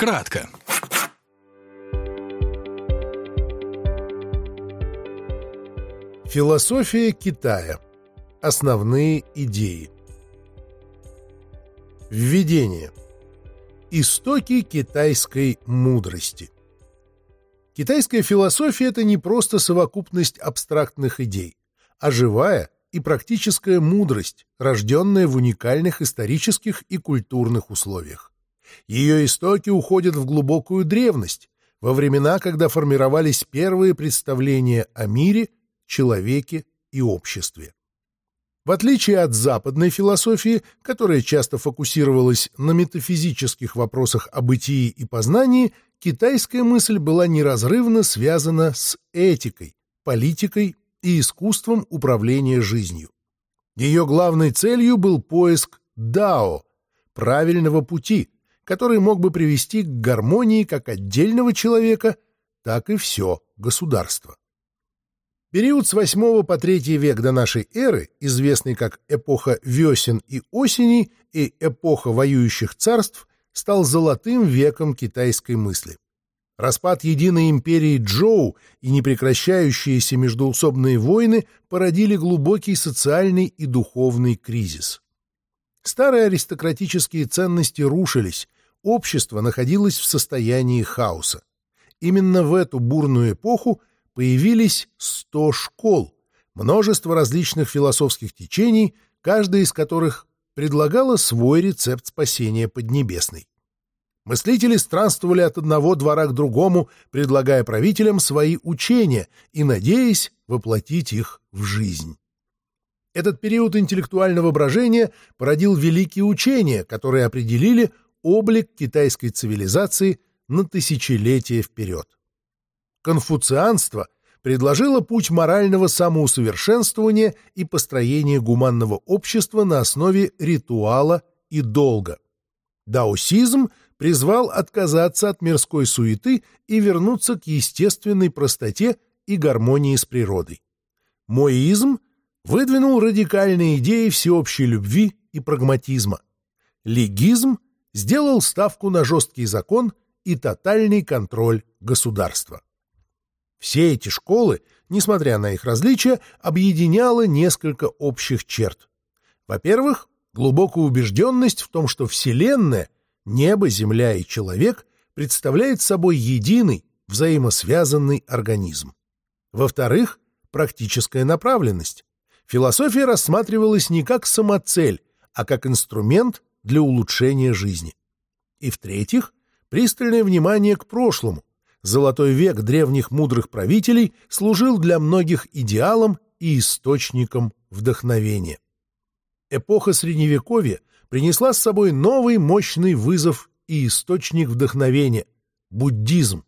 Кратко. Философия Китая. Основные идеи. Введение. Истоки китайской мудрости. Китайская философия – это не просто совокупность абстрактных идей, а живая и практическая мудрость, рожденная в уникальных исторических и культурных условиях. Ее истоки уходят в глубокую древность, во времена, когда формировались первые представления о мире – человеке и обществе. В отличие от западной философии, которая часто фокусировалась на метафизических вопросах о бытии и познании, китайская мысль была неразрывно связана с этикой, политикой и искусством управления жизнью. Ее главной целью был поиск дао, правильного пути, который мог бы привести к гармонии как отдельного человека, так и все государство. Период с 8 по 3 век до нашей эры, известный как эпоха весен и осеней и эпоха воюющих царств, стал золотым веком китайской мысли. Распад единой империи Джоу и непрекращающиеся междоусобные войны породили глубокий социальный и духовный кризис. Старые аристократические ценности рушились, общество находилось в состоянии хаоса. Именно в эту бурную эпоху появились 100 школ, множество различных философских течений, каждая из которых предлагала свой рецепт спасения Поднебесной. Мыслители странствовали от одного двора к другому, предлагая правителям свои учения и надеясь воплотить их в жизнь. Этот период интеллектуального брожения породил великие учения, которые определили облик китайской цивилизации на тысячелетия вперед. Конфуцианство предложило путь морального самоусовершенствования и построения гуманного общества на основе ритуала и долга. Даосизм призвал отказаться от мирской суеты и вернуться к естественной простоте и гармонии с природой. Моизм выдвинул радикальные идеи всеобщей любви и прагматизма. Легизм сделал ставку на жесткий закон и тотальный контроль государства. Все эти школы, несмотря на их различия, объединяло несколько общих черт. Во-первых, глубокая убежденность в том, что Вселенная, небо, Земля и человек представляет собой единый, взаимосвязанный организм. Во-вторых, практическая направленность. Философия рассматривалась не как самоцель, а как инструмент для улучшения жизни. И в-третьих, пристальное внимание к прошлому, золотой век древних мудрых правителей служил для многих идеалом и источником вдохновения. Эпоха Средневековья принесла с собой новый мощный вызов и источник вдохновения – буддизм.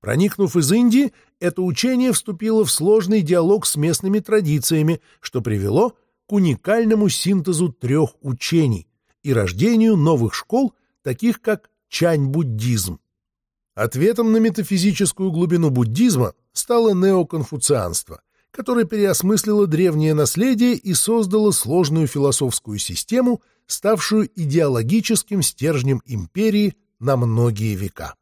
Проникнув из Индии, это учение вступило в сложный диалог с местными традициями, что привело к уникальному синтезу трех учений и рождению новых школ, таких как чань-буддизм. Ответом на метафизическую глубину буддизма стало неоконфуцианство, которое переосмыслило древнее наследие и создало сложную философскую систему, ставшую идеологическим стержнем империи на многие века.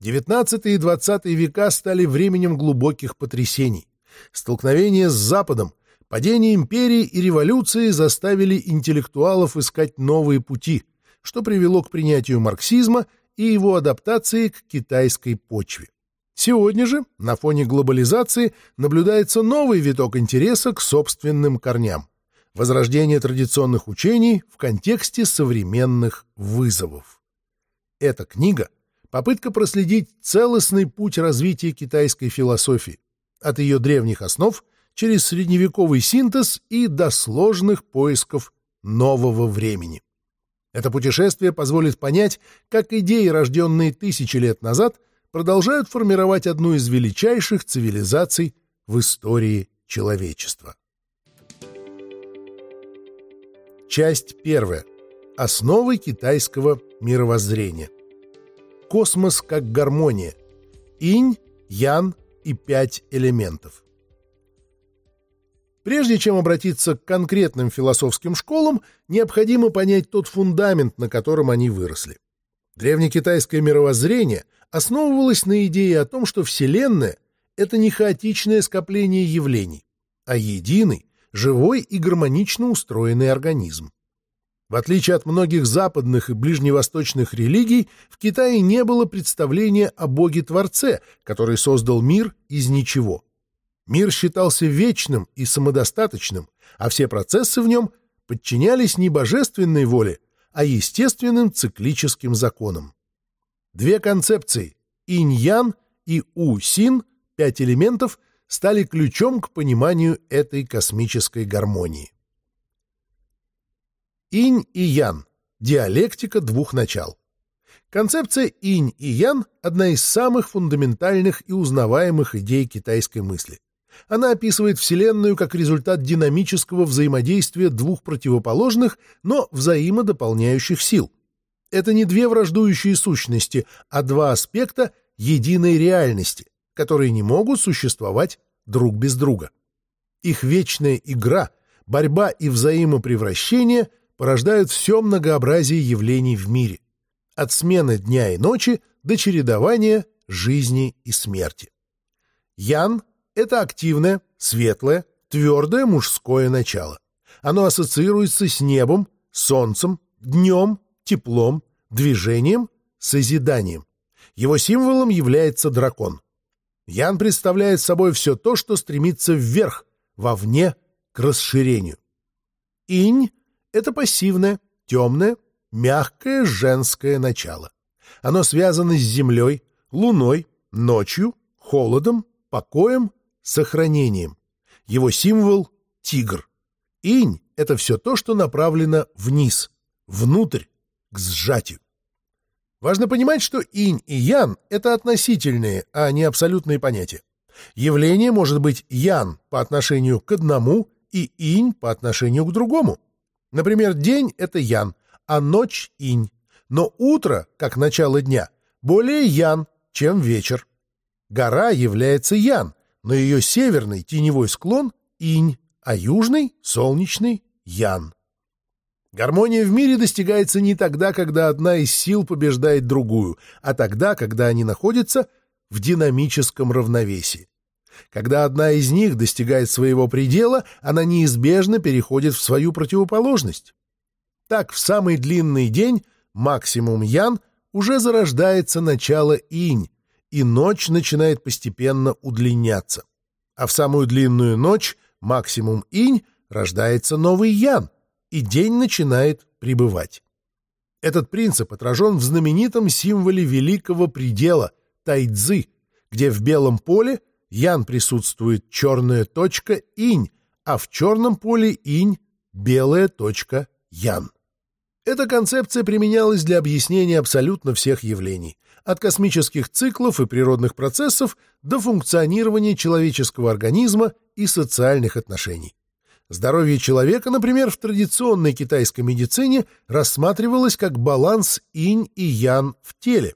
XIX и XX века стали временем глубоких потрясений. Столкновение с Западом, падение империи и революции заставили интеллектуалов искать новые пути, что привело к принятию марксизма и его адаптации к китайской почве. Сегодня же, на фоне глобализации, наблюдается новый виток интереса к собственным корням – возрождение традиционных учений в контексте современных вызовов. Эта книга – попытка проследить целостный путь развития китайской философии, от ее древних основ через средневековый синтез и до сложных поисков нового времени. Это путешествие позволит понять, как идеи, рожденные тысячи лет назад, продолжают формировать одну из величайших цивилизаций в истории человечества. Часть первая. Основы китайского мировоззрения. Космос как гармония. Инь, ян и пять элементов. Прежде чем обратиться к конкретным философским школам, необходимо понять тот фундамент, на котором они выросли. Древнекитайское мировоззрение основывалось на идее о том, что Вселенная — это не хаотичное скопление явлений, а единый, живой и гармонично устроенный организм. В отличие от многих западных и ближневосточных религий, в Китае не было представления о Боге-Творце, который создал мир из ничего. Мир считался вечным и самодостаточным, а все процессы в нем подчинялись не божественной воле, а естественным циклическим законам. Две концепции – инь-ян и у-син, пять элементов, стали ключом к пониманию этой космической гармонии. Инь и ян – диалектика двух начал. Концепция инь и ян – одна из самых фундаментальных и узнаваемых идей китайской мысли. Она описывает Вселенную как результат динамического взаимодействия двух противоположных, но взаимодополняющих сил. Это не две враждующие сущности, а два аспекта единой реальности, которые не могут существовать друг без друга. Их вечная игра, борьба и взаимопревращение порождают все многообразие явлений в мире. От смены дня и ночи до чередования жизни и смерти. Ян — это активное, светлое, твердое мужское начало. Оно ассоциируется с небом, солнцем, днем, теплом, движением, созиданием. Его символом является дракон. Ян представляет собой все то, что стремится вверх, вовне, к расширению. Инь — это пассивное, темное, мягкое женское начало. Оно связано с землей, луной, ночью, холодом, покоем, сохранением. Его символ — тигр. Инь — это все то, что направлено вниз, внутрь, к сжатию. Важно понимать, что инь и ян — это относительные, а не абсолютные понятия. Явление может быть ян по отношению к одному и инь по отношению к другому. Например, день — это ян, а ночь — инь. Но утро, как начало дня, более ян, чем вечер. Гора является ян, но ее северный теневой склон — инь, а южный — солнечный — ян. Гармония в мире достигается не тогда, когда одна из сил побеждает другую, а тогда, когда они находятся в динамическом равновесии. Когда одна из них достигает своего предела, она неизбежно переходит в свою противоположность. Так, в самый длинный день, максимум ян, уже зарождается начало инь, и ночь начинает постепенно удлиняться. А в самую длинную ночь, максимум инь, рождается новый ян, и день начинает прибывать. Этот принцип отражен в знаменитом символе великого предела Тайцзы, где в белом поле ян присутствует черная точка инь, а в черном поле инь — белая точка ян. Эта концепция применялась для объяснения абсолютно всех явлений, от космических циклов и природных процессов до функционирования человеческого организма и социальных отношений. Здоровье человека, например, в традиционной китайской медицине рассматривалось как баланс инь и ян в теле.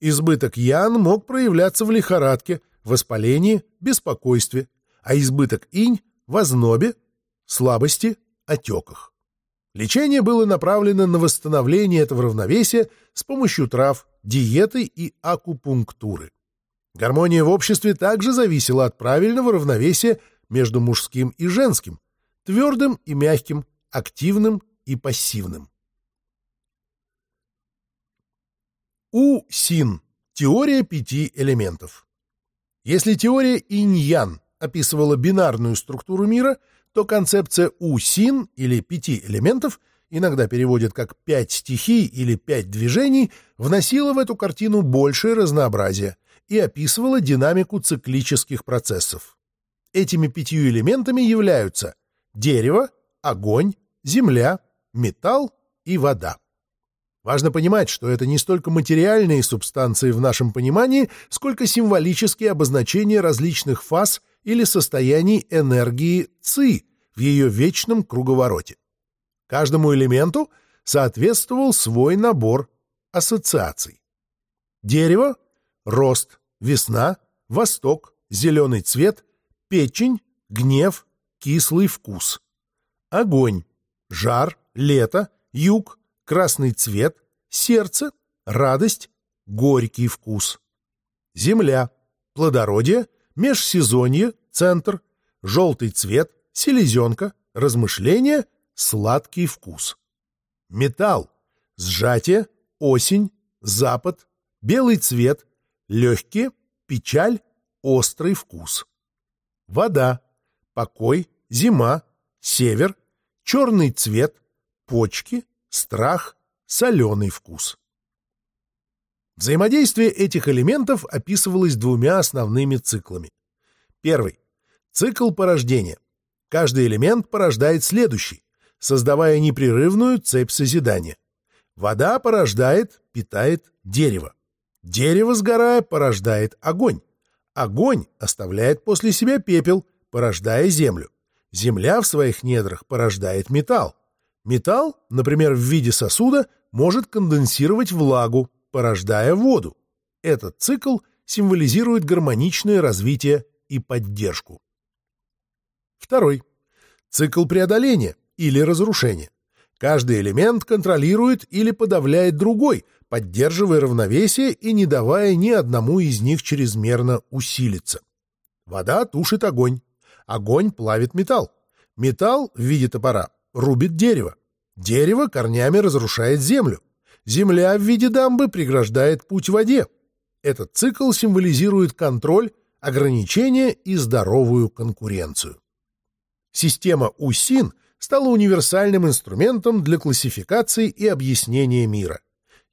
Избыток ян мог проявляться в лихорадке, воспалении, беспокойстве, а избыток инь — в ознобе, слабости, отеках. Лечение было направлено на восстановление этого равновесия с помощью трав, диеты и акупунктуры. Гармония в обществе также зависела от правильного равновесия между мужским и женским, твердым и мягким, активным и пассивным. У-син. Теория пяти элементов. Если теория инь-ян описывала бинарную структуру мира, то концепция У-син или пяти элементов, иногда переводят как пять стихий или пять движений, вносила в эту картину большее разнообразие и описывала динамику циклических процессов. Этими пятью элементами являются дерево, огонь, земля, металл и вода. Важно понимать, что это не столько материальные субстанции в нашем понимании, сколько символические обозначения различных фаз или состояний энергии ЦИ в ее вечном круговороте. Каждому элементу соответствовал свой набор ассоциаций. Дерево — рост, весна, восток, зеленый цвет, печень, гнев, кислый вкус. Огонь, жар, лето, юг, красный цвет, сердце, радость, горький вкус. Земля, плодородие, межсезонье, центр, желтый цвет, селезенка, размышление, сладкий вкус. Металл, сжатие, осень, запад, белый цвет, легкие, печаль, острый вкус. Вода, покой, зима, север, черный цвет, почки, страх, соленый вкус. Взаимодействие этих элементов описывалось двумя основными циклами. Первый. Цикл порождения. Каждый элемент порождает следующий, создавая непрерывную цепь созидания. Вода порождает, питает дерево. Дерево, сгорая, порождает огонь. Огонь оставляет после себя пепел, порождая землю. Земля в своих недрах порождает металл. Металл, например, в виде сосуда, может конденсировать влагу, порождая воду. Этот цикл символизирует гармоничное развитие и поддержку. Второй. Цикл преодоления или разрушения. Каждый элемент контролирует или подавляет другой, поддерживая равновесие и не давая ни одному из них чрезмерно усилиться. Вода тушит огонь. Огонь плавит металл. Металл в виде топора рубит дерево. Дерево корнями разрушает землю. Земля в виде дамбы преграждает путь воде. Этот цикл символизирует контроль, ограничение и здоровую конкуренцию. Система УСИН стала универсальным инструментом для классификации и объяснения мира.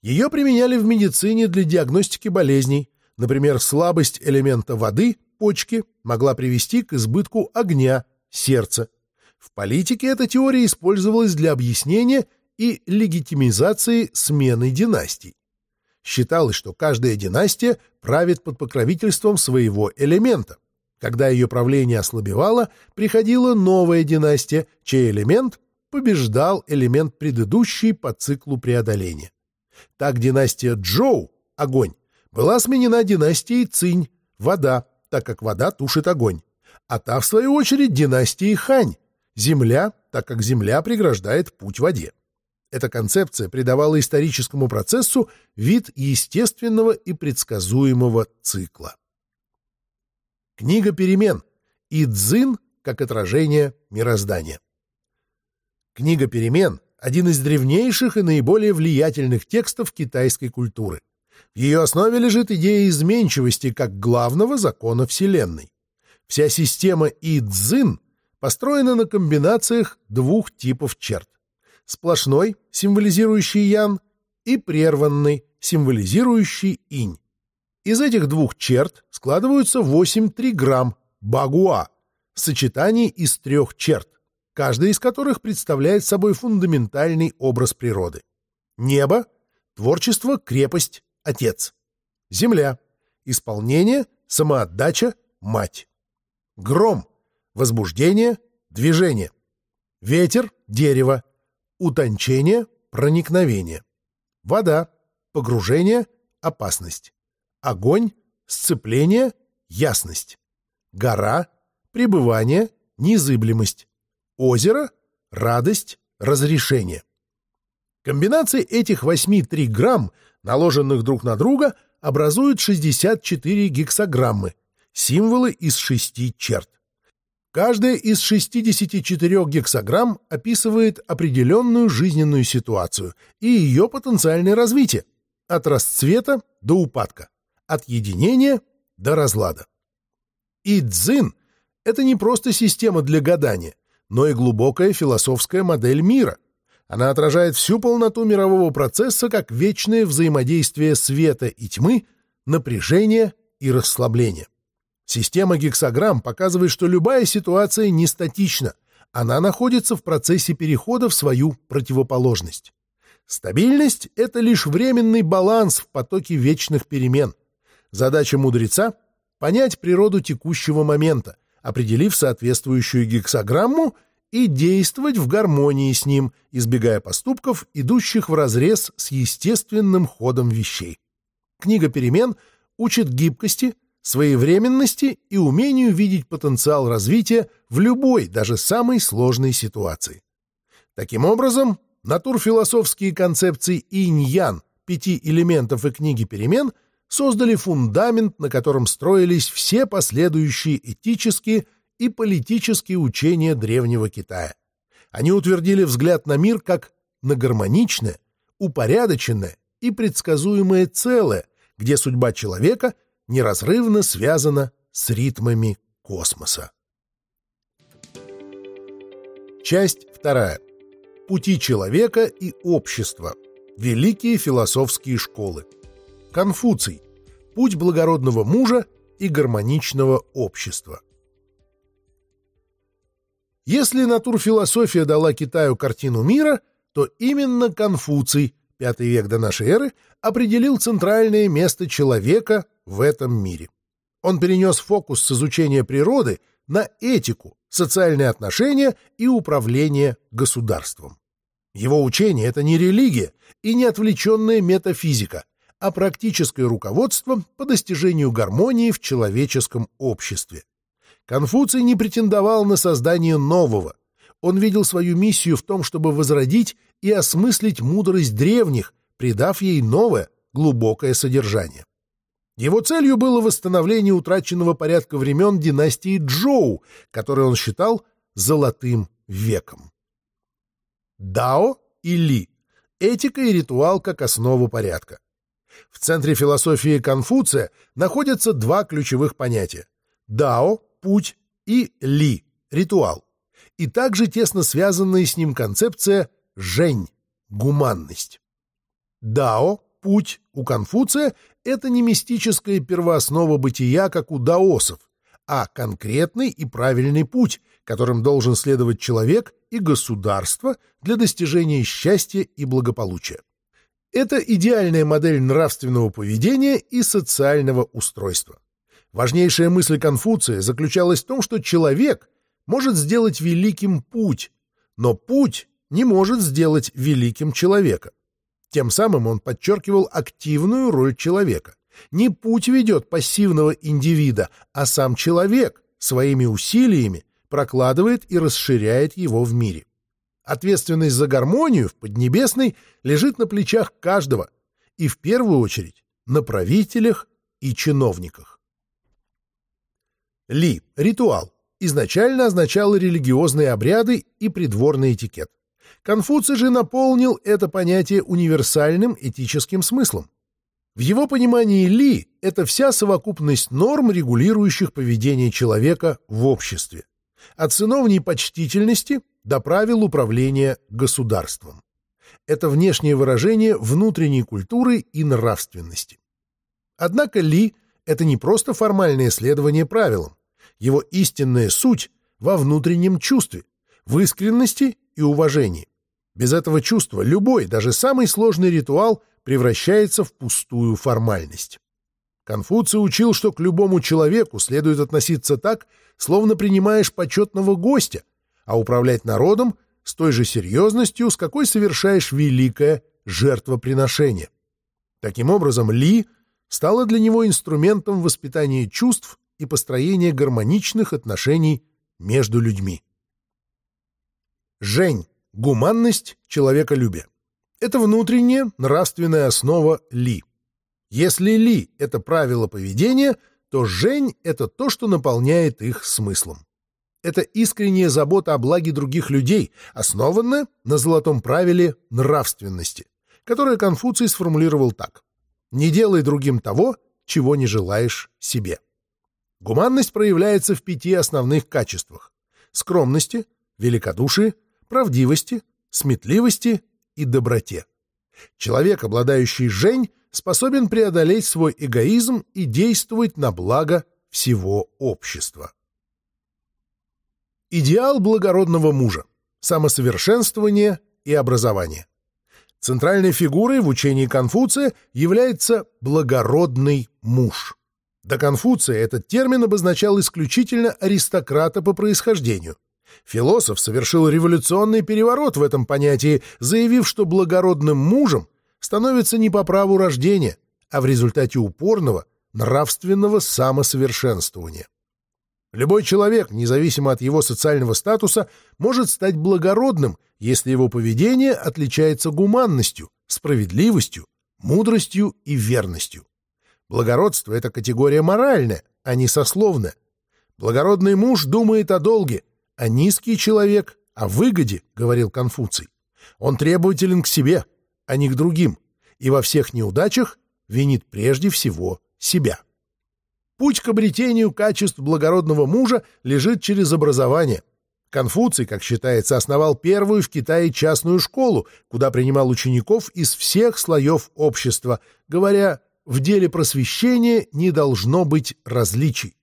Ее применяли в медицине для диагностики болезней. Например, слабость элемента воды, почки, могла привести к избытку огня, сердца. В политике эта теория использовалась для объяснения и легитимизации смены династий. Считалось, что каждая династия правит под покровительством своего элемента. Когда ее правление ослабевало, приходила новая династия, чей элемент побеждал элемент предыдущий по циклу преодоления. Так династия Джоу, огонь, была сменена династией Цинь, вода, так как вода тушит огонь. А та, в свою очередь, династией Хань, земля, так как земля преграждает путь воде. Эта концепция придавала историческому процессу вид естественного и предсказуемого цикла. Книга перемен. И дзин как отражение мироздания. Книга перемен – один из древнейших и наиболее влиятельных текстов китайской культуры. В ее основе лежит идея изменчивости как главного закона Вселенной. Вся система И Цзин построена на комбинациях двух типов черт. Сплошной, символизирующий Ян, и прерванный, символизирующий Инь. Из этих двух черт складываются 8 триграмм багуа, сочетаний из трех черт, каждая из которых представляет собой фундаментальный образ природы. Небо, творчество, крепость, отец. Земля, исполнение, самоотдача, мать. Гром, возбуждение, движение. Ветер, дерево, утончение, проникновение. Вода, погружение, опасность. Огонь, сцепление, ясность. Гора, пребывание, незыблемость. Озеро, радость, разрешение. Комбинации этих восьми триграмм, наложенных друг на друга, образуют 64 гексаграммы, символы из шести черт. Каждая из 64 гексаграмм описывает определенную жизненную ситуацию и ее потенциальное развитие, от расцвета до упадка от единения до разлада. И дзин — это не просто система для гадания, но и глубокая философская модель мира. Она отражает всю полноту мирового процесса как вечное взаимодействие света и тьмы, напряжения и расслабления. Система гексограмм показывает, что любая ситуация не статична, она находится в процессе перехода в свою противоположность. Стабильность — это лишь временный баланс в потоке вечных перемен — Задача мудреца — понять природу текущего момента, определив соответствующую гексограмму и действовать в гармонии с ним, избегая поступков, идущих вразрез с естественным ходом вещей. Книга перемен учит гибкости, своевременности и умению видеть потенциал развития в любой, даже самой сложной ситуации. Таким образом, натурфилософские концепции инь-ян пяти элементов и книги перемен создали фундамент, на котором строились все последующие этические и политические учения Древнего Китая. Они утвердили взгляд на мир как на гармоничное, упорядоченное и предсказуемое целое, где судьба человека неразрывно связана с ритмами космоса. Часть вторая. Пути человека и общества. Великие философские школы. Конфуций. Путь благородного мужа и гармоничного общества. Если натурфилософия дала Китаю картину мира, то именно Конфуций, V век до нашей эры, определил центральное место человека в этом мире. Он перенес фокус с изучения природы на этику, социальные отношения и управление государством. Его учение — это не религия и не отвлеченная метафизика, а практическое руководство по достижению гармонии в человеческом обществе. Конфуций не претендовал на создание нового. Он видел свою миссию в том, чтобы возродить и осмыслить мудрость древних, придав ей новое, глубокое содержание. Его целью было восстановление утраченного порядка времен династии Джоу, который он считал «золотым веком». Дао и Ли – этика и ритуал как основу порядка. В центре философии Конфуция находятся два ключевых понятия – Дао – путь и Ли – ритуал, и также тесно связанная с ним концепция «жень» – гуманность. Дао – путь у Конфуция это не мистическая первооснова бытия, как у даосов, а конкретный и правильный путь, которым должен следовать человек и государство для достижения счастья и благополучия. Это идеальная модель нравственного поведения и социального устройства. Важнейшая мысль Конфуция заключалась в том, что человек может сделать великим путь, но путь не может сделать великим человека. Тем самым он подчеркивал активную роль человека. Не путь ведет пассивного индивида, а сам человек своими усилиями прокладывает и расширяет его в мире. Ответственность за гармонию в Поднебесной лежит на плечах каждого, и в первую очередь на правителях и чиновниках. Ли – ритуал. Изначально означало религиозные обряды и придворный этикет. Конфуций же наполнил это понятие универсальным этическим смыслом. В его понимании Ли — это вся совокупность норм, регулирующих поведение человека в обществе. От сыновней почтительности до правил управления государством. Это внешнее выражение внутренней культуры и нравственности. Однако Ли — это не просто формальное следование правилам. Его истинная суть во внутреннем чувстве, в искренности и уважении. Без этого чувства любой, даже самый сложный ритуал превращается в пустую формальность. Конфуций учил, что к любому человеку следует относиться так, словно принимаешь почетного гостя, а управлять народом с той же серьезностью, с какой совершаешь великое жертвоприношение. Таким образом, Ли стала для него инструментом воспитания чувств и построения гармоничных отношений между людьми. Жень Гуманность человеколюбия. Это внутренняя нравственная основа Ли. Если Ли — это правило поведения, то Жень — это то, что наполняет их смыслом. Это искренняя забота о благе других людей, основанная на золотом правиле нравственности, которое Конфуций сформулировал так. «Не делай другим того, чего не желаешь себе». Гуманность проявляется в пяти основных качествах — скромности, великодушии, правдивости, сметливости и доброте. Человек, обладающий жень, способен преодолеть свой эгоизм и действовать на благо всего общества. Идеал благородного мужа – самосовершенствование и образование. Центральной фигурой в учении Конфуция является благородный муж. До Конфуция этот термин обозначал исключительно аристократа по происхождению. Философ совершил революционный переворот в этом понятии, заявив, что благородным мужем становится не по праву рождения, а в результате упорного нравственного самосовершенствования. Любой человек, независимо от его социального статуса, может стать благородным, если его поведение отличается гуманностью, справедливостью, мудростью и верностью. Благородство — это категория моральная, а не сословная. Благородный муж думает о долге, а низкий человек — о выгоде, — говорил Конфуций. Он требователен к себе, а не к другим, и во всех неудачах винит прежде всего себя. Путь к обретению качеств благородного мужа лежит через образование. Конфуций, как считается, основал первую в Китае частную школу, куда принимал учеников из всех слоев общества, говоря в деле просвещения не должно быть различий.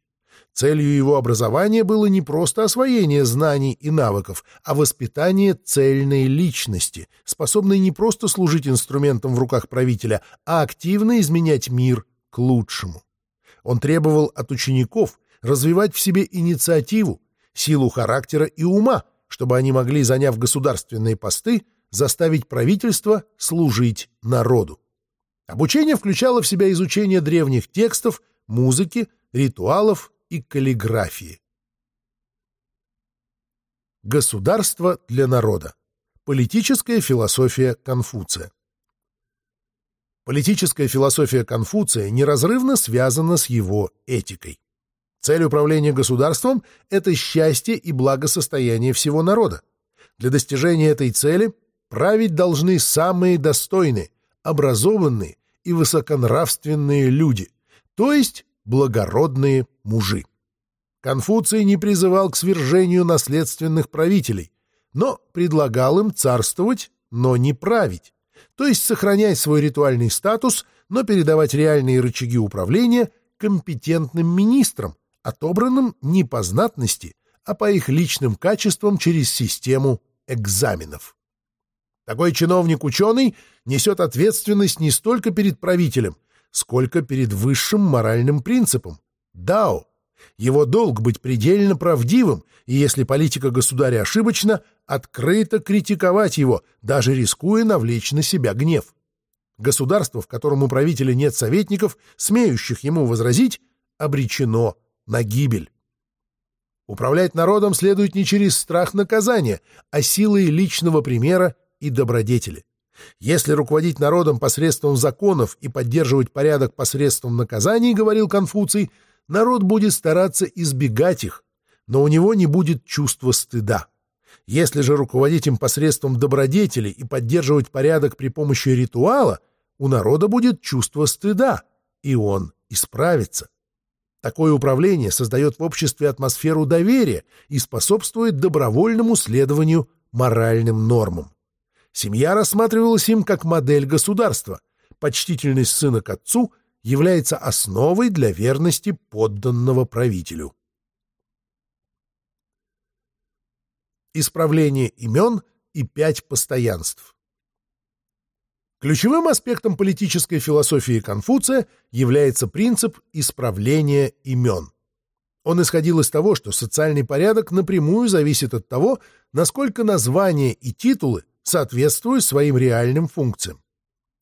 Целью его образования было не просто освоение знаний и навыков, а воспитание цельной личности, способной не просто служить инструментом в руках правителя, а активно изменять мир к лучшему. Он требовал от учеников развивать в себе инициативу, силу характера и ума, чтобы они могли, заняв государственные посты, заставить правительство служить народу. Обучение включало в себя изучение древних текстов, музыки, ритуалов и каллиграфии. Государство для народа. Политическая философия Конфуция. Политическая философия Конфуция неразрывно связана с его этикой. Цель управления государством — это счастье и благосостояние всего народа. Для достижения этой цели править должны самые достойные, образованные и высоконравственные люди, то есть благородные мужи. Конфуций не призывал к свержению наследственных правителей, но предлагал им царствовать, но не править, то есть сохранять свой ритуальный статус, но передавать реальные рычаги управления компетентным министрам, отобранным не по знатности, а по их личным качествам через систему экзаменов. Такой чиновник-ученый несет ответственность не столько перед правителем, сколько перед высшим моральным принципом — дао. Его долг быть предельно правдивым, и если политика государя ошибочна, открыто критиковать его, даже рискуя навлечь на себя гнев. Государство, в котором у правителя нет советников, смеющих ему возразить, обречено на гибель. Управлять народом следует не через страх наказания, а силой личного примера и добродетели. Если руководить народом посредством законов и поддерживать порядок посредством наказаний, говорил Конфуций, народ будет стараться избегать их, но у него не будет чувства стыда. Если же руководить им посредством добродетели и поддерживать порядок при помощи ритуала, у народа будет чувство стыда, и он исправится. Такое управление создает в обществе атмосферу доверия и способствует добровольному следованию моральным нормам. Семья рассматривалась им как модель государства. Почтительность сына к отцу является основой для верности подданного правителю. Исправление имен и пять постоянств. Ключевым аспектом политической философии Конфуция является принцип исправления имен. Он исходил из того, что социальный порядок напрямую зависит от того, насколько названия и титулы соответствуют своим реальным функциям.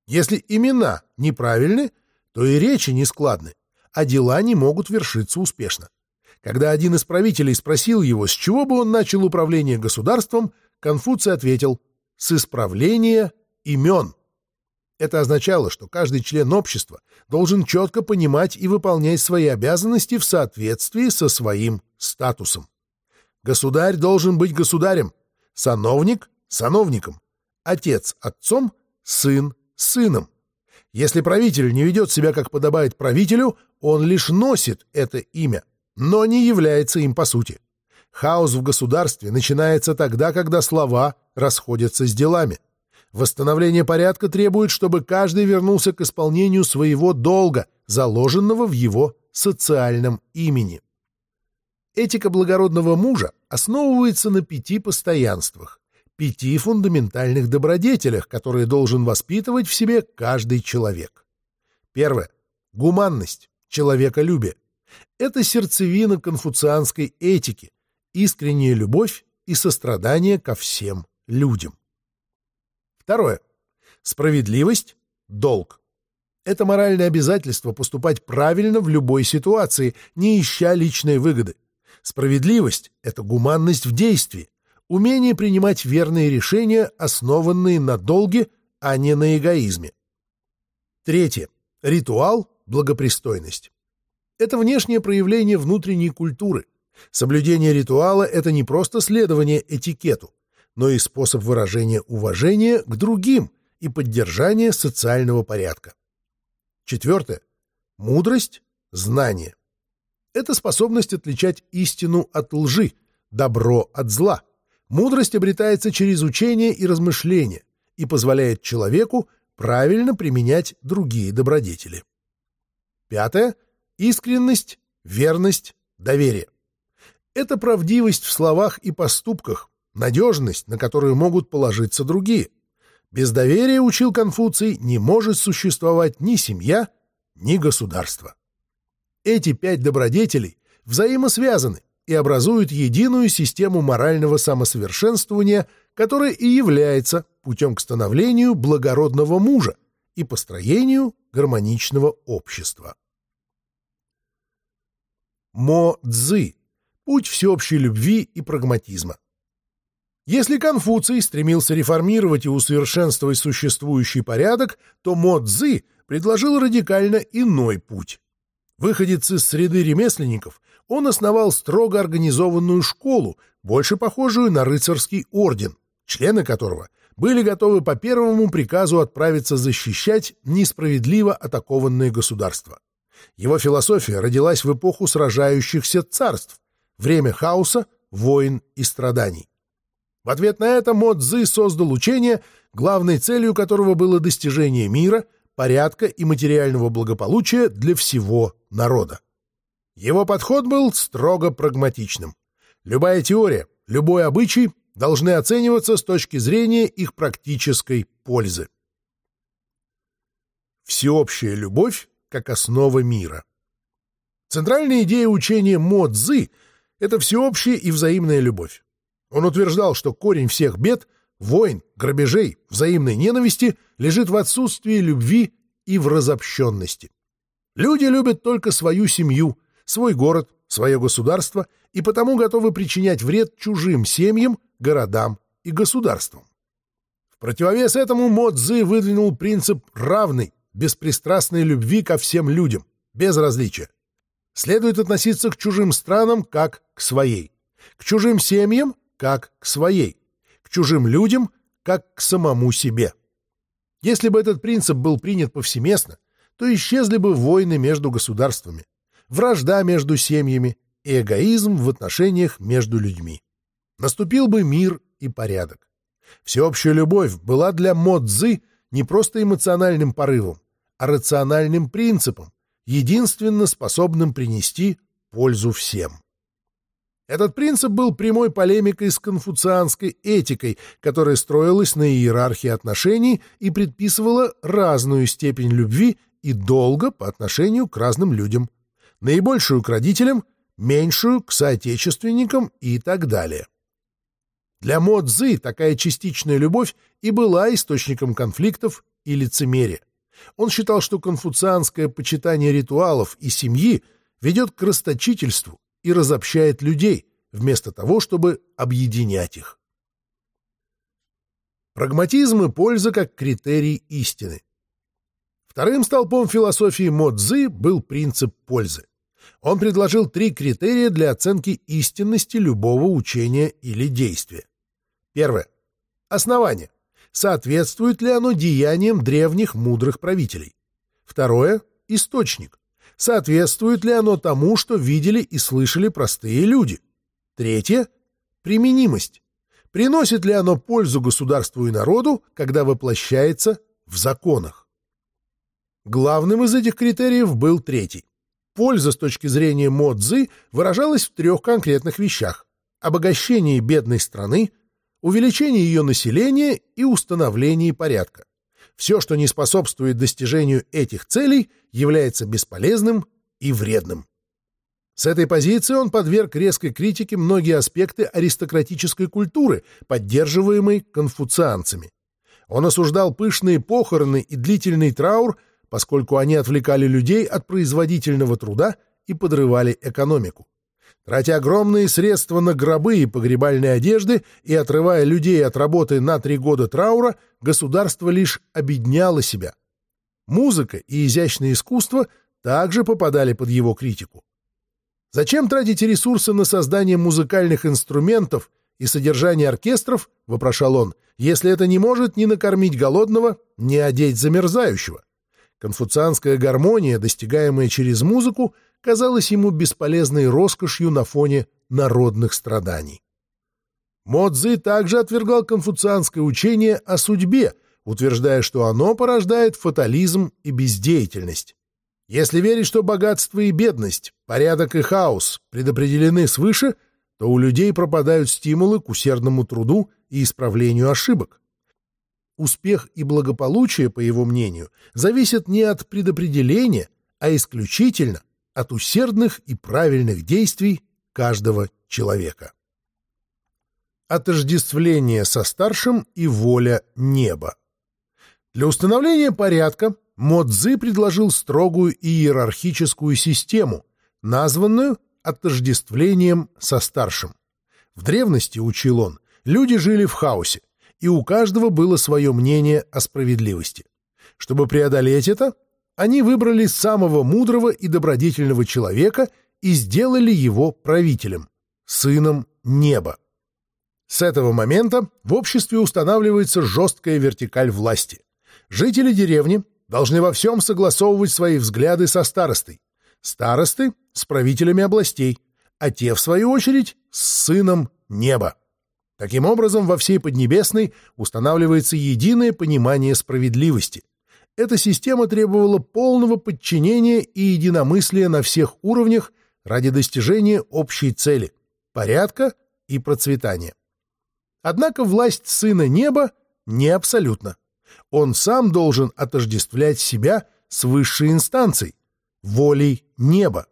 Если имена неправильны, то и речи нескладны, а дела не могут вершиться успешно. Когда один из правителей спросил его, с чего бы он начал управление государством, Конфуций ответил «с исправления имен». Это означало, что каждый член общества должен четко понимать и выполнять свои обязанности в соответствии со своим статусом. Государь должен быть государем, сановник сановником, отец отцом, сын сыном. Если правитель не ведет себя как подобает правителю, он лишь носит это имя, но не является им по сути. Хаос в государстве начинается тогда, когда слова расходятся с делами. Восстановление порядка требует, чтобы каждый вернулся к исполнению своего долга, заложенного в его социальном имени. Этика благородного мужа основывается на пяти постоянствах пяти фундаментальных добродетелях, которые должен воспитывать в себе каждый человек. Первое. Гуманность, человеколюбие. Это сердцевина конфуцианской этики, искренняя любовь и сострадание ко всем людям. Второе. Справедливость, долг. Это моральное обязательство поступать правильно в любой ситуации, не ища личной выгоды. Справедливость — это гуманность в действии, умение принимать верные решения, основанные на долге, а не на эгоизме. Третье. Ритуал – благопристойность. Это внешнее проявление внутренней культуры. Соблюдение ритуала – это не просто следование этикету, но и способ выражения уважения к другим и поддержания социального порядка. Четвертое. Мудрость – знание. Это способность отличать истину от лжи, добро от зла. Мудрость обретается через учение и размышление и позволяет человеку правильно применять другие добродетели. Пятое – искренность, верность, доверие. Это правдивость в словах и поступках, надежность, на которую могут положиться другие. Без доверия, учил Конфуций, не может существовать ни семья, ни государство. Эти пять добродетелей взаимосвязаны и образуют единую систему морального самосовершенствования, которая и является путем к становлению благородного мужа и построению гармоничного общества. Мо-дзы – путь всеобщей любви и прагматизма. Если Конфуций стремился реформировать и усовершенствовать существующий порядок, то Мо-дзы предложил радикально иной путь. Выходец из среды ремесленников, он основал строго организованную школу, больше похожую на рыцарский орден, члены которого были готовы по первому приказу отправиться защищать несправедливо атакованное государство. Его философия родилась в эпоху сражающихся царств, время хаоса, войн и страданий. В ответ на это Мо Цзы создал учение, главной целью которого было достижение мира – порядка и материального благополучия для всего народа. Его подход был строго прагматичным. Любая теория, любой обычай должны оцениваться с точки зрения их практической пользы. Всеобщая любовь как основа мира. Центральная идея учения Мо Цзы – это всеобщая и взаимная любовь. Он утверждал, что корень всех бед – войн, грабежей, взаимной ненависти лежит в отсутствии любви и в разобщенности. Люди любят только свою семью, свой город, свое государство и потому готовы причинять вред чужим семьям, городам и государствам. В противовес этому Мо Цзы выдвинул принцип равной, беспристрастной любви ко всем людям, без различия. Следует относиться к чужим странам как к своей, к чужим семьям как к своей, чужим людям, как к самому себе. Если бы этот принцип был принят повсеместно, то исчезли бы войны между государствами, вражда между семьями и эгоизм в отношениях между людьми. Наступил бы мир и порядок. Всеобщая любовь была для Модзы не просто эмоциональным порывом, а рациональным принципом, единственно способным принести пользу всем. Этот принцип был прямой полемикой с конфуцианской этикой, которая строилась на иерархии отношений и предписывала разную степень любви и долга по отношению к разным людям. Наибольшую к родителям, меньшую к соотечественникам и так далее. Для Мо Цзы такая частичная любовь и была источником конфликтов и лицемерия. Он считал, что конфуцианское почитание ритуалов и семьи ведет к расточительству и разобщает людей, вместо того, чтобы объединять их. Прагматизм и польза как критерий истины. Вторым столпом философии Мо Цзы был принцип пользы. Он предложил три критерия для оценки истинности любого учения или действия. Первое. Основание. Соответствует ли оно деяниям древних мудрых правителей? Второе. Источник соответствует ли оно тому, что видели и слышали простые люди. Третье — применимость. Приносит ли оно пользу государству и народу, когда воплощается в законах? Главным из этих критериев был третий. Польза с точки зрения Модзы выражалась в трех конкретных вещах – обогащении бедной страны, увеличении ее населения и установлении порядка. Все, что не способствует достижению этих целей, является бесполезным и вредным. С этой позиции он подверг резкой критике многие аспекты аристократической культуры, поддерживаемой конфуцианцами. Он осуждал пышные похороны и длительный траур, поскольку они отвлекали людей от производительного труда и подрывали экономику. Тратя огромные средства на гробы и погребальные одежды и отрывая людей от работы на три года траура, государство лишь обедняло себя. Музыка и изящное искусство также попадали под его критику. Зачем тратить ресурсы на создание музыкальных инструментов и содержание оркестров, вопрошал он, если это не может ни накормить голодного, ни одеть замерзающего? Конфуцианская гармония, достигаемая через музыку, казалась ему бесполезной роскошью на фоне народных страданий. Модзи также отвергал конфуцианское учение о судьбе, утверждая, что оно порождает фатализм и бездеятельность. Если верить, что богатство и бедность, порядок и хаос предопределены свыше, то у людей пропадают стимулы к усердному труду и исправлению ошибок. Успех и благополучие, по его мнению, зависят не от предопределения, а исключительно от усердных и правильных действий каждого человека. Отождествление со старшим и воля неба. Для установления порядка Модзы предложил строгую иерархическую систему, названную отождествлением со старшим. В древности, учил он, люди жили в хаосе, и у каждого было свое мнение о справедливости. Чтобы преодолеть это, они выбрали самого мудрого и добродетельного человека и сделали его правителем, сыном неба. С этого момента в обществе устанавливается жесткая вертикаль власти. Жители деревни должны во всем согласовывать свои взгляды со старостой, старосты — с правителями областей, а те, в свою очередь, с сыном неба. Таким образом, во всей Поднебесной устанавливается единое понимание справедливости. Эта система требовала полного подчинения и единомыслия на всех уровнях ради достижения общей цели — порядка и процветания. Однако власть Сына Неба не абсолютна он сам должен отождествлять себя с высшей инстанцией, волей неба.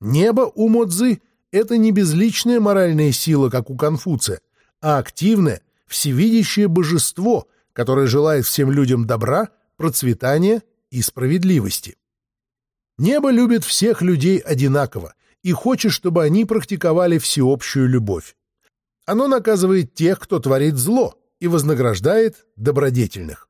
Небо у Модзы — это не безличная моральная сила, как у Конфуция, а активное, всевидящее божество, которое желает всем людям добра, процветания и справедливости. Небо любит всех людей одинаково и хочет, чтобы они практиковали всеобщую любовь. Оно наказывает тех, кто творит зло, и вознаграждает добродетельных.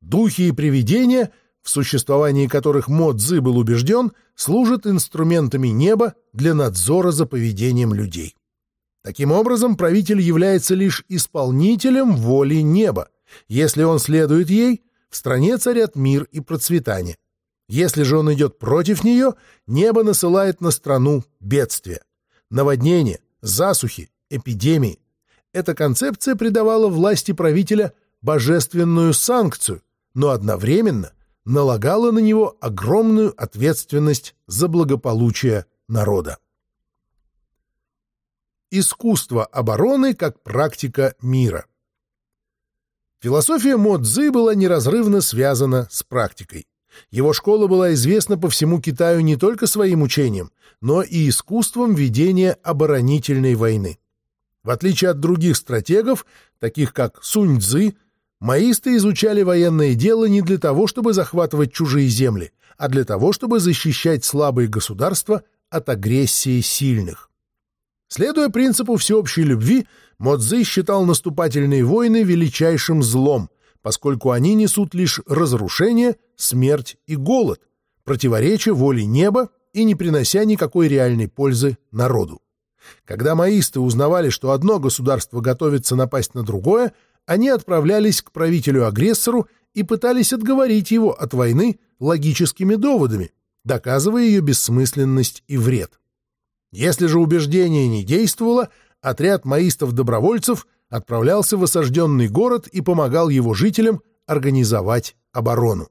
Духи и привидения, в существовании которых Мо Цзы был убежден, служат инструментами неба для надзора за поведением людей. Таким образом, правитель является лишь исполнителем воли неба. Если он следует ей, в стране царят мир и процветание. Если же он идет против нее, небо насылает на страну бедствия. Наводнения, засухи, эпидемии. Эта концепция придавала власти правителя божественную санкцию, но одновременно налагала на него огромную ответственность за благополучие народа. Искусство обороны как практика мира Философия Мо Цзы была неразрывно связана с практикой. Его школа была известна по всему Китаю не только своим учением, но и искусством ведения оборонительной войны. В отличие от других стратегов, таких как Сунь Цзы, Маисты изучали военное дело не для того, чтобы захватывать чужие земли, а для того, чтобы защищать слабые государства от агрессии сильных. Следуя принципу всеобщей любви, Модзы считал наступательные войны величайшим злом, поскольку они несут лишь разрушение, смерть и голод, противоречия воле неба и не принося никакой реальной пользы народу. Когда маисты узнавали, что одно государство готовится напасть на другое, они отправлялись к правителю-агрессору и пытались отговорить его от войны логическими доводами, доказывая ее бессмысленность и вред. Если же убеждение не действовало, отряд маистов-добровольцев отправлялся в осажденный город и помогал его жителям организовать оборону.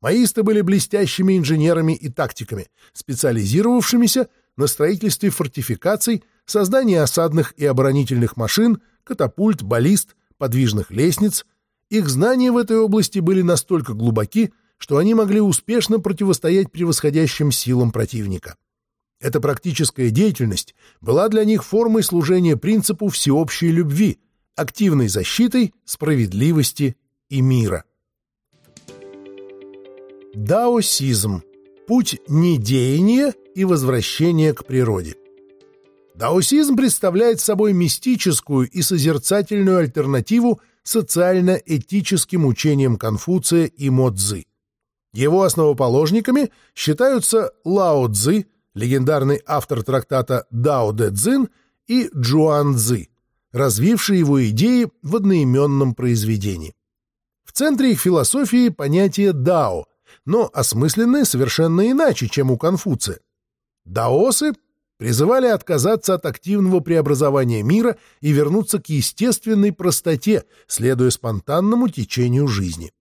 Маисты были блестящими инженерами и тактиками, специализировавшимися на строительстве фортификаций, создании осадных и оборонительных машин, катапульт, баллист, подвижных лестниц, их знания в этой области были настолько глубоки, что они могли успешно противостоять превосходящим силам противника. Эта практическая деятельность была для них формой служения принципу всеобщей любви, активной защитой справедливости и мира. Даосизм – путь недеяния и возвращения к природе. Даосизм представляет собой мистическую и созерцательную альтернативу социально-этическим учениям Конфуция и Модзы. Его основоположниками считаются Лао Цзы, легендарный автор трактата Дао Дэ Цзин, и Джуан Цзы, развивший его идеи в одноименном произведении. В центре их философии понятие «дао», но осмысленное совершенно иначе, чем у Конфуция. Даосы призывали отказаться от активного преобразования мира и вернуться к естественной простоте, следуя спонтанному течению жизни.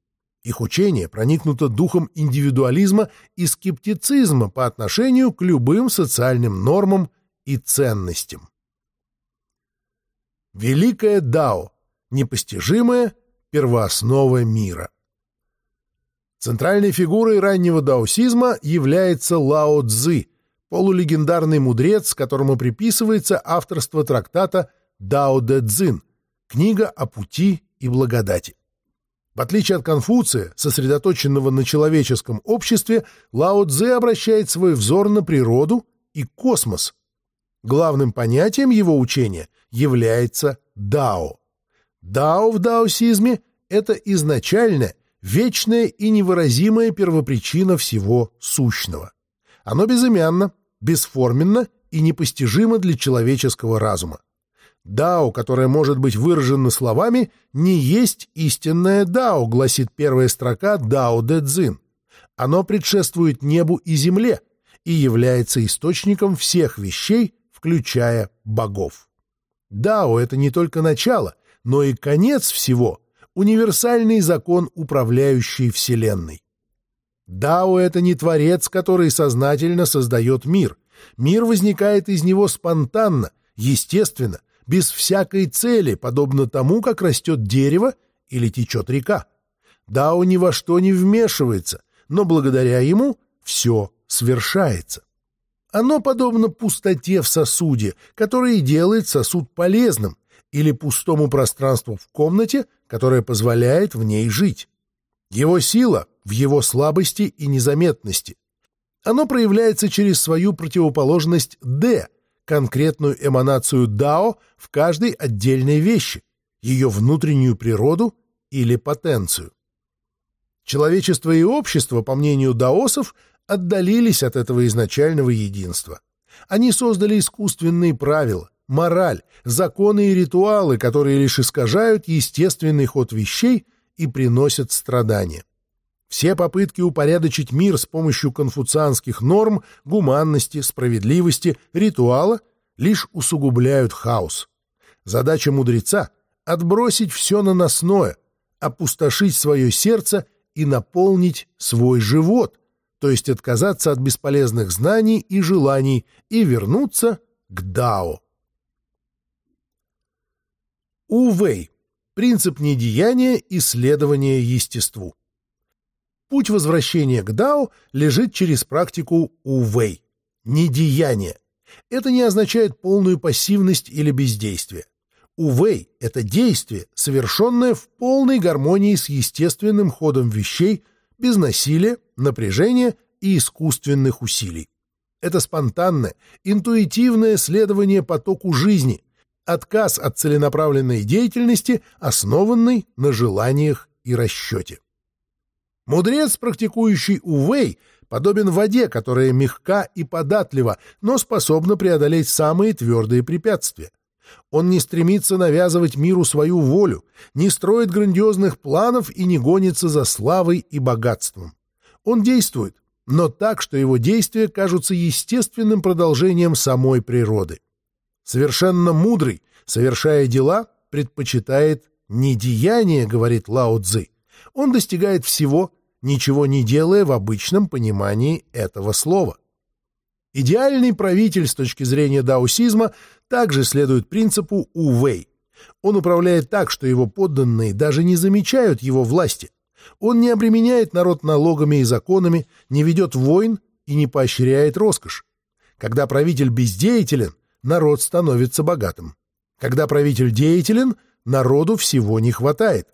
Их учение проникнуто духом индивидуализма и скептицизма по отношению к любым социальным нормам и ценностям. Великое Дао, непостижимое первооснова мира. Центральной фигурой раннего даосизма является Лао Цзы, полулегендарный мудрец, которому приписывается авторство трактата «Дао Дэ Цзин», книга о пути и благодати. В отличие от Конфуция, сосредоточенного на человеческом обществе, Лао Цзэ обращает свой взор на природу и космос. Главным понятием его учения является Дао. Дао в даосизме — это изначальная, вечная и невыразимая первопричина всего сущного. Оно безымянно, бесформенно и непостижимо для человеческого разума. Дао, которое может быть выражено словами, не есть истинное Дао, гласит первая строка Дао Дэ Цзин. Оно предшествует небу и земле и является источником всех вещей, включая богов. Дао — это не только начало, но и конец всего, универсальный закон, управляющий Вселенной. Дао — это не творец, который сознательно создает мир. Мир возникает из него спонтанно, естественно, без всякой цели, подобно тому, как растет дерево или течет река. Дао ни во что не вмешивается, но благодаря ему все свершается. Оно подобно пустоте в сосуде, которая делает сосуд полезным, или пустому пространству в комнате, которое позволяет в ней жить. Его сила в его слабости и незаметности. Оно проявляется через свою противоположность «д», конкретную эманацию «дао» в каждой отдельной вещи, ее внутреннюю природу или потенцию. Человечество и общество, по мнению даосов, отдалились от этого изначального единства. Они создали искусственные правила, мораль, законы и ритуалы, которые лишь искажают естественный ход вещей и приносят страдания. Все попытки упорядочить мир с помощью конфуцианских норм, гуманности, справедливости, ритуала лишь усугубляют хаос. Задача мудреца — отбросить все наносное, опустошить свое сердце и наполнить свой живот, то есть отказаться от бесполезных знаний и желаний и вернуться к Дао. Увей. Принцип недеяния следования естеству. Путь возвращения к Дао лежит через практику Увей. Недеяние. Это не означает полную пассивность или бездействие. Увей — это действие, совершенное в полной гармонии с естественным ходом вещей, без насилия, напряжения и искусственных усилий. Это спонтанное, интуитивное следование потоку жизни, отказ от целенаправленной деятельности, основанной на желаниях и расчете. Мудрец, практикующий увей, подобен воде, которая мягка и податлива, но способна преодолеть самые твердые препятствия. Он не стремится навязывать миру свою волю, не строит грандиозных планов и не гонится за славой и богатством. Он действует, но так, что его действия кажутся естественным продолжением самой природы. Совершенно мудрый, совершая дела, предпочитает не деяние, говорит Лао Цзы. Он достигает всего, ничего не делая в обычном понимании этого слова. Идеальный правитель с точки зрения даосизма также следует принципу Увей. Он управляет так, что его подданные даже не замечают его власти. Он не обременяет народ налогами и законами, не ведет войн и не поощряет роскошь. Когда правитель бездеятелен, народ становится богатым. Когда правитель деятелен, народу всего не хватает.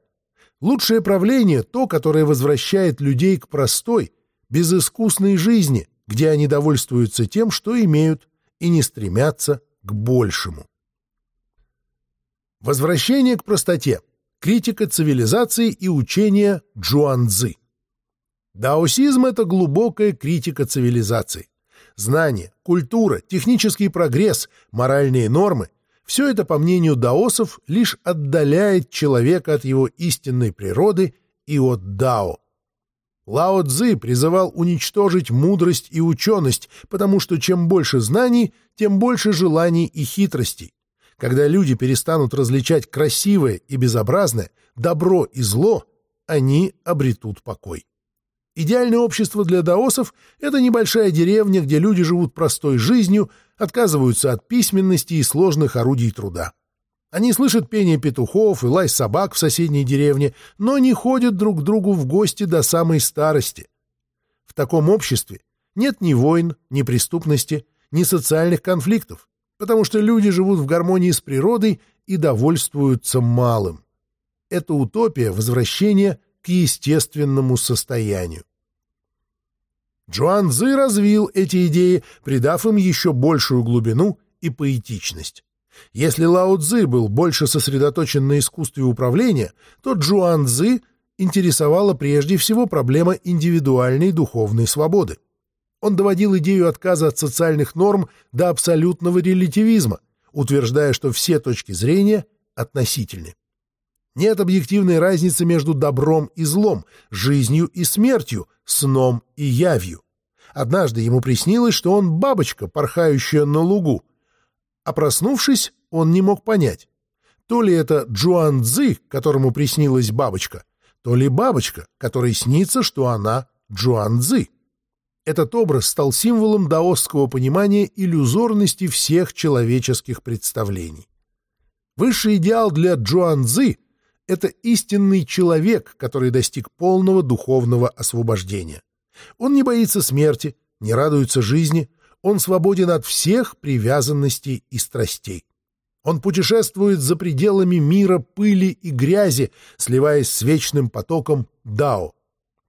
Лучшее правление — то, которое возвращает людей к простой, безыскусной жизни, где они довольствуются тем, что имеют, и не стремятся к большему. Возвращение к простоте. Критика цивилизации и учения Джуанцзы. Даосизм — это глубокая критика цивилизации. Знания, культура, технический прогресс, моральные нормы — все это, по мнению даосов, лишь отдаляет человека от его истинной природы и от дао. Лао Цзы призывал уничтожить мудрость и ученость, потому что чем больше знаний, тем больше желаний и хитростей. Когда люди перестанут различать красивое и безобразное, добро и зло, они обретут покой. Идеальное общество для даосов — это небольшая деревня, где люди живут простой жизнью, отказываются от письменности и сложных орудий труда. Они слышат пение петухов и лай собак в соседней деревне, но не ходят друг к другу в гости до самой старости. В таком обществе нет ни войн, ни преступности, ни социальных конфликтов, потому что люди живут в гармонии с природой и довольствуются малым. Это утопия возвращения к естественному состоянию. Джоан Цзы развил эти идеи, придав им еще большую глубину и поэтичность. Если Лао Цзы был больше сосредоточен на искусстве управления, то Джуан Цзы интересовала прежде всего проблема индивидуальной духовной свободы. Он доводил идею отказа от социальных норм до абсолютного релятивизма, утверждая, что все точки зрения относительны. Нет объективной разницы между добром и злом, жизнью и смертью, сном и явью. Однажды ему приснилось, что он бабочка, порхающая на лугу. А проснувшись, он не мог понять, то ли это Джуан Цзы, которому приснилась бабочка, то ли бабочка, которой снится, что она Джуан Цзы. Этот образ стал символом даосского понимания иллюзорности всех человеческих представлений. Высший идеал для Джуан Цзы это истинный человек, который достиг полного духовного освобождения. Он не боится смерти, не радуется жизни, он свободен от всех привязанностей и страстей. Он путешествует за пределами мира пыли и грязи, сливаясь с вечным потоком Дао.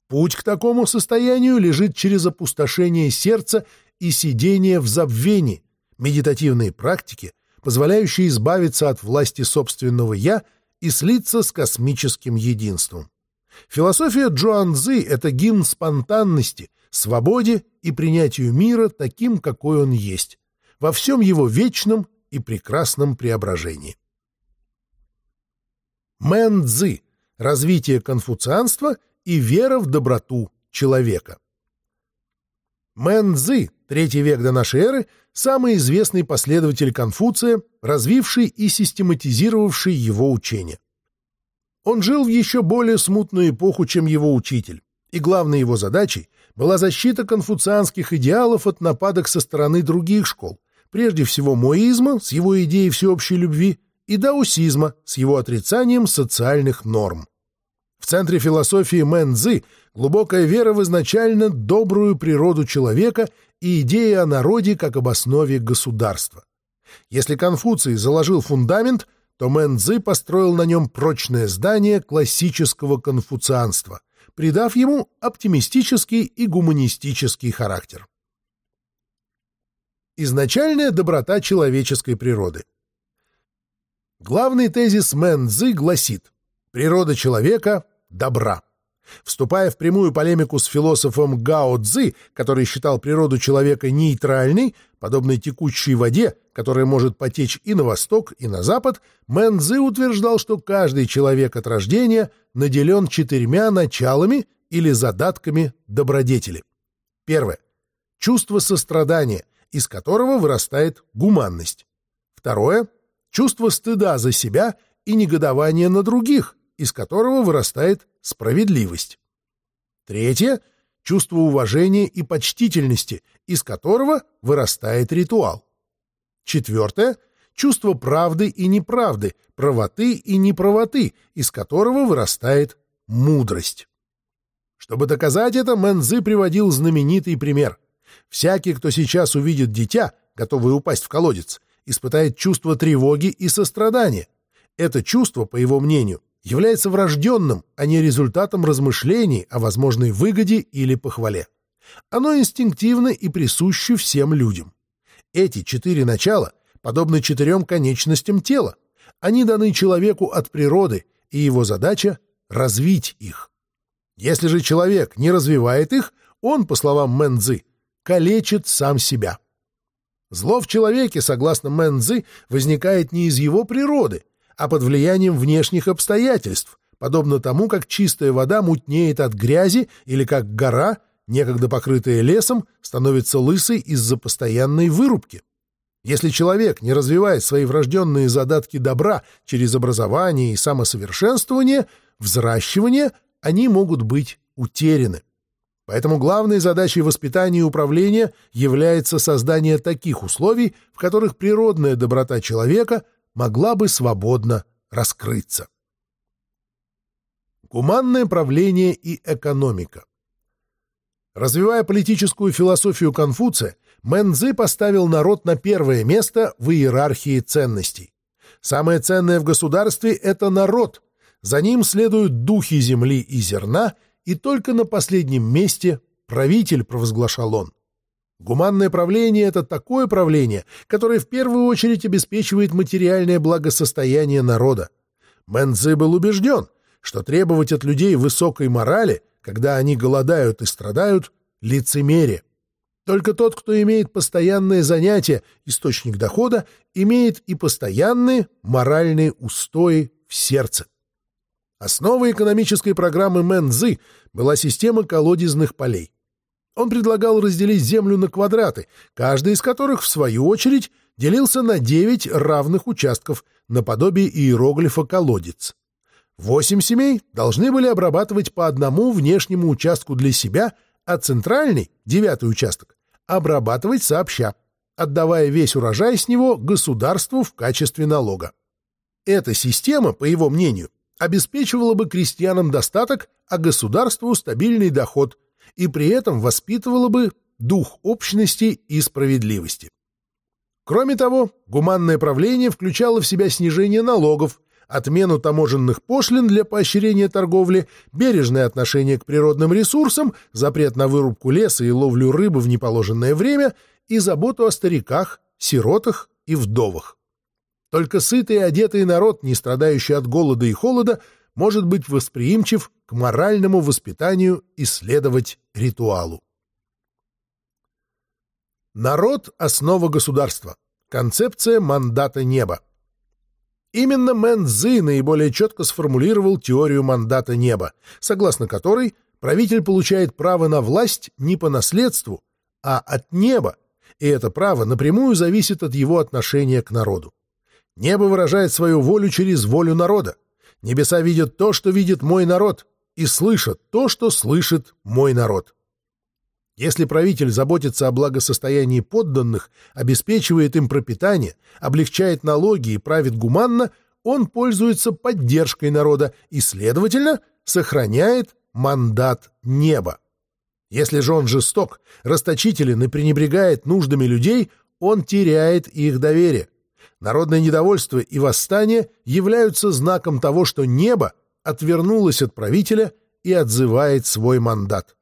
Путь к такому состоянию лежит через опустошение сердца и сидение в забвении, медитативные практики, позволяющие избавиться от власти собственного «я» и слиться с космическим единством. Философия Джуанзы — это гимн спонтанности, свободе и принятию мира таким, какой он есть, во всем его вечном и прекрасном преображении. Мэн Цзы — развитие конфуцианства и вера в доброту человека. Мэн Цзы, третий век до нашей эры, самый известный последователь Конфуция, развивший и систематизировавший его учение. Он жил в еще более смутную эпоху, чем его учитель, и главной его задачей была защита конфуцианских идеалов от нападок со стороны других школ, прежде всего моизма с его идеей всеобщей любви и даосизма с его отрицанием социальных норм. В центре философии Мэн Цзы глубокая вера в изначально добрую природу человека и идея о народе как об основе государства. Если Конфуций заложил фундамент, то Мэн Цзы построил на нем прочное здание классического конфуцианства, придав ему оптимистический и гуманистический характер. Изначальная доброта человеческой природы Главный тезис Мэн Цзы гласит «Природа человека — добра». Вступая в прямую полемику с философом Гао Цзы, который считал природу человека нейтральной, подобной текущей воде, которая может потечь и на восток, и на запад, Мэн Цзы утверждал, что каждый человек от рождения наделен четырьмя началами или задатками добродетели. Первое. Чувство сострадания, из которого вырастает гуманность. Второе. Чувство стыда за себя и негодование на других, из которого вырастает справедливость. Третье — чувство уважения и почтительности, из которого вырастает ритуал. Четвертое — чувство правды и неправды, правоты и неправоты, из которого вырастает мудрость. Чтобы доказать это, Мэнзы приводил знаменитый пример. Всякий, кто сейчас увидит дитя, готовое упасть в колодец, испытает чувство тревоги и сострадания. Это чувство, по его мнению, является врожденным, а не результатом размышлений о возможной выгоде или похвале. Оно инстинктивно и присуще всем людям. Эти четыре начала подобны четырем конечностям тела. Они даны человеку от природы, и его задача — развить их. Если же человек не развивает их, он, по словам Мэнзы, калечит сам себя. Зло в человеке, согласно Мэнзы, возникает не из его природы, а под влиянием внешних обстоятельств, подобно тому, как чистая вода мутнеет от грязи или как гора, некогда покрытая лесом, становится лысой из-за постоянной вырубки. Если человек не развивает свои врожденные задатки добра через образование и самосовершенствование, взращивание, они могут быть утеряны. Поэтому главной задачей воспитания и управления является создание таких условий, в которых природная доброта человека могла бы свободно раскрыться. Гуманное правление и экономика Развивая политическую философию Конфуция, Мэн Цзы поставил народ на первое место в иерархии ценностей. Самое ценное в государстве — это народ. За ним следуют духи земли и зерна — и только на последнем месте правитель, провозглашал он. Гуманное правление — это такое правление, которое в первую очередь обеспечивает материальное благосостояние народа. Мэнцзы был убежден, что требовать от людей высокой морали, когда они голодают и страдают, — лицемерие. Только тот, кто имеет постоянное занятие, источник дохода, имеет и постоянные моральные устои в сердце. Основой экономической программы Мэн Цзы была система колодезных полей. Он предлагал разделить землю на квадраты, каждый из которых, в свою очередь, делился на 9 равных участков, наподобие иероглифа «колодец». Восемь семей должны были обрабатывать по одному внешнему участку для себя, а центральный, девятый участок, обрабатывать сообща, отдавая весь урожай с него государству в качестве налога. Эта система, по его мнению, обеспечивала бы крестьянам достаток, а государству стабильный доход и при этом воспитывала бы дух общности и справедливости. Кроме того, гуманное правление включало в себя снижение налогов, отмену таможенных пошлин для поощрения торговли, бережное отношение к природным ресурсам, запрет на вырубку леса и ловлю рыбы в неположенное время и заботу о стариках, сиротах и вдовах. Только сытый и одетый народ, не страдающий от голода и холода, может быть восприимчив к моральному воспитанию и следовать ритуалу. Народ – основа государства. Концепция мандата неба. Именно Мэн Цзы наиболее четко сформулировал теорию мандата неба, согласно которой правитель получает право на власть не по наследству, а от неба, и это право напрямую зависит от его отношения к народу. Небо выражает свою волю через волю народа. Небеса видят то, что видит мой народ, и слышат то, что слышит мой народ. Если правитель заботится о благосостоянии подданных, обеспечивает им пропитание, облегчает налоги и правит гуманно, он пользуется поддержкой народа и, следовательно, сохраняет мандат неба. Если же он жесток, расточителен и пренебрегает нуждами людей, он теряет их доверие. Народное недовольство и восстание являются знаком того, что небо отвернулось от правителя и отзывает свой мандат.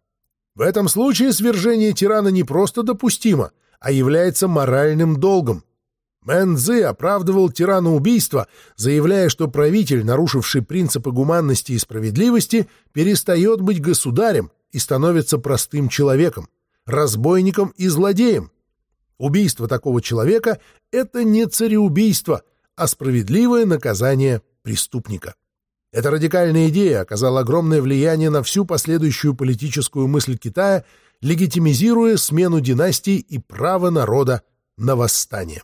В этом случае свержение тирана не просто допустимо, а является моральным долгом. Мэн Цзы оправдывал тирана убийства, заявляя, что правитель, нарушивший принципы гуманности и справедливости, перестает быть государем и становится простым человеком, разбойником и злодеем, Убийство такого человека — это не цареубийство, а справедливое наказание преступника. Эта радикальная идея оказала огромное влияние на всю последующую политическую мысль Китая, легитимизируя смену династий и право народа на восстание.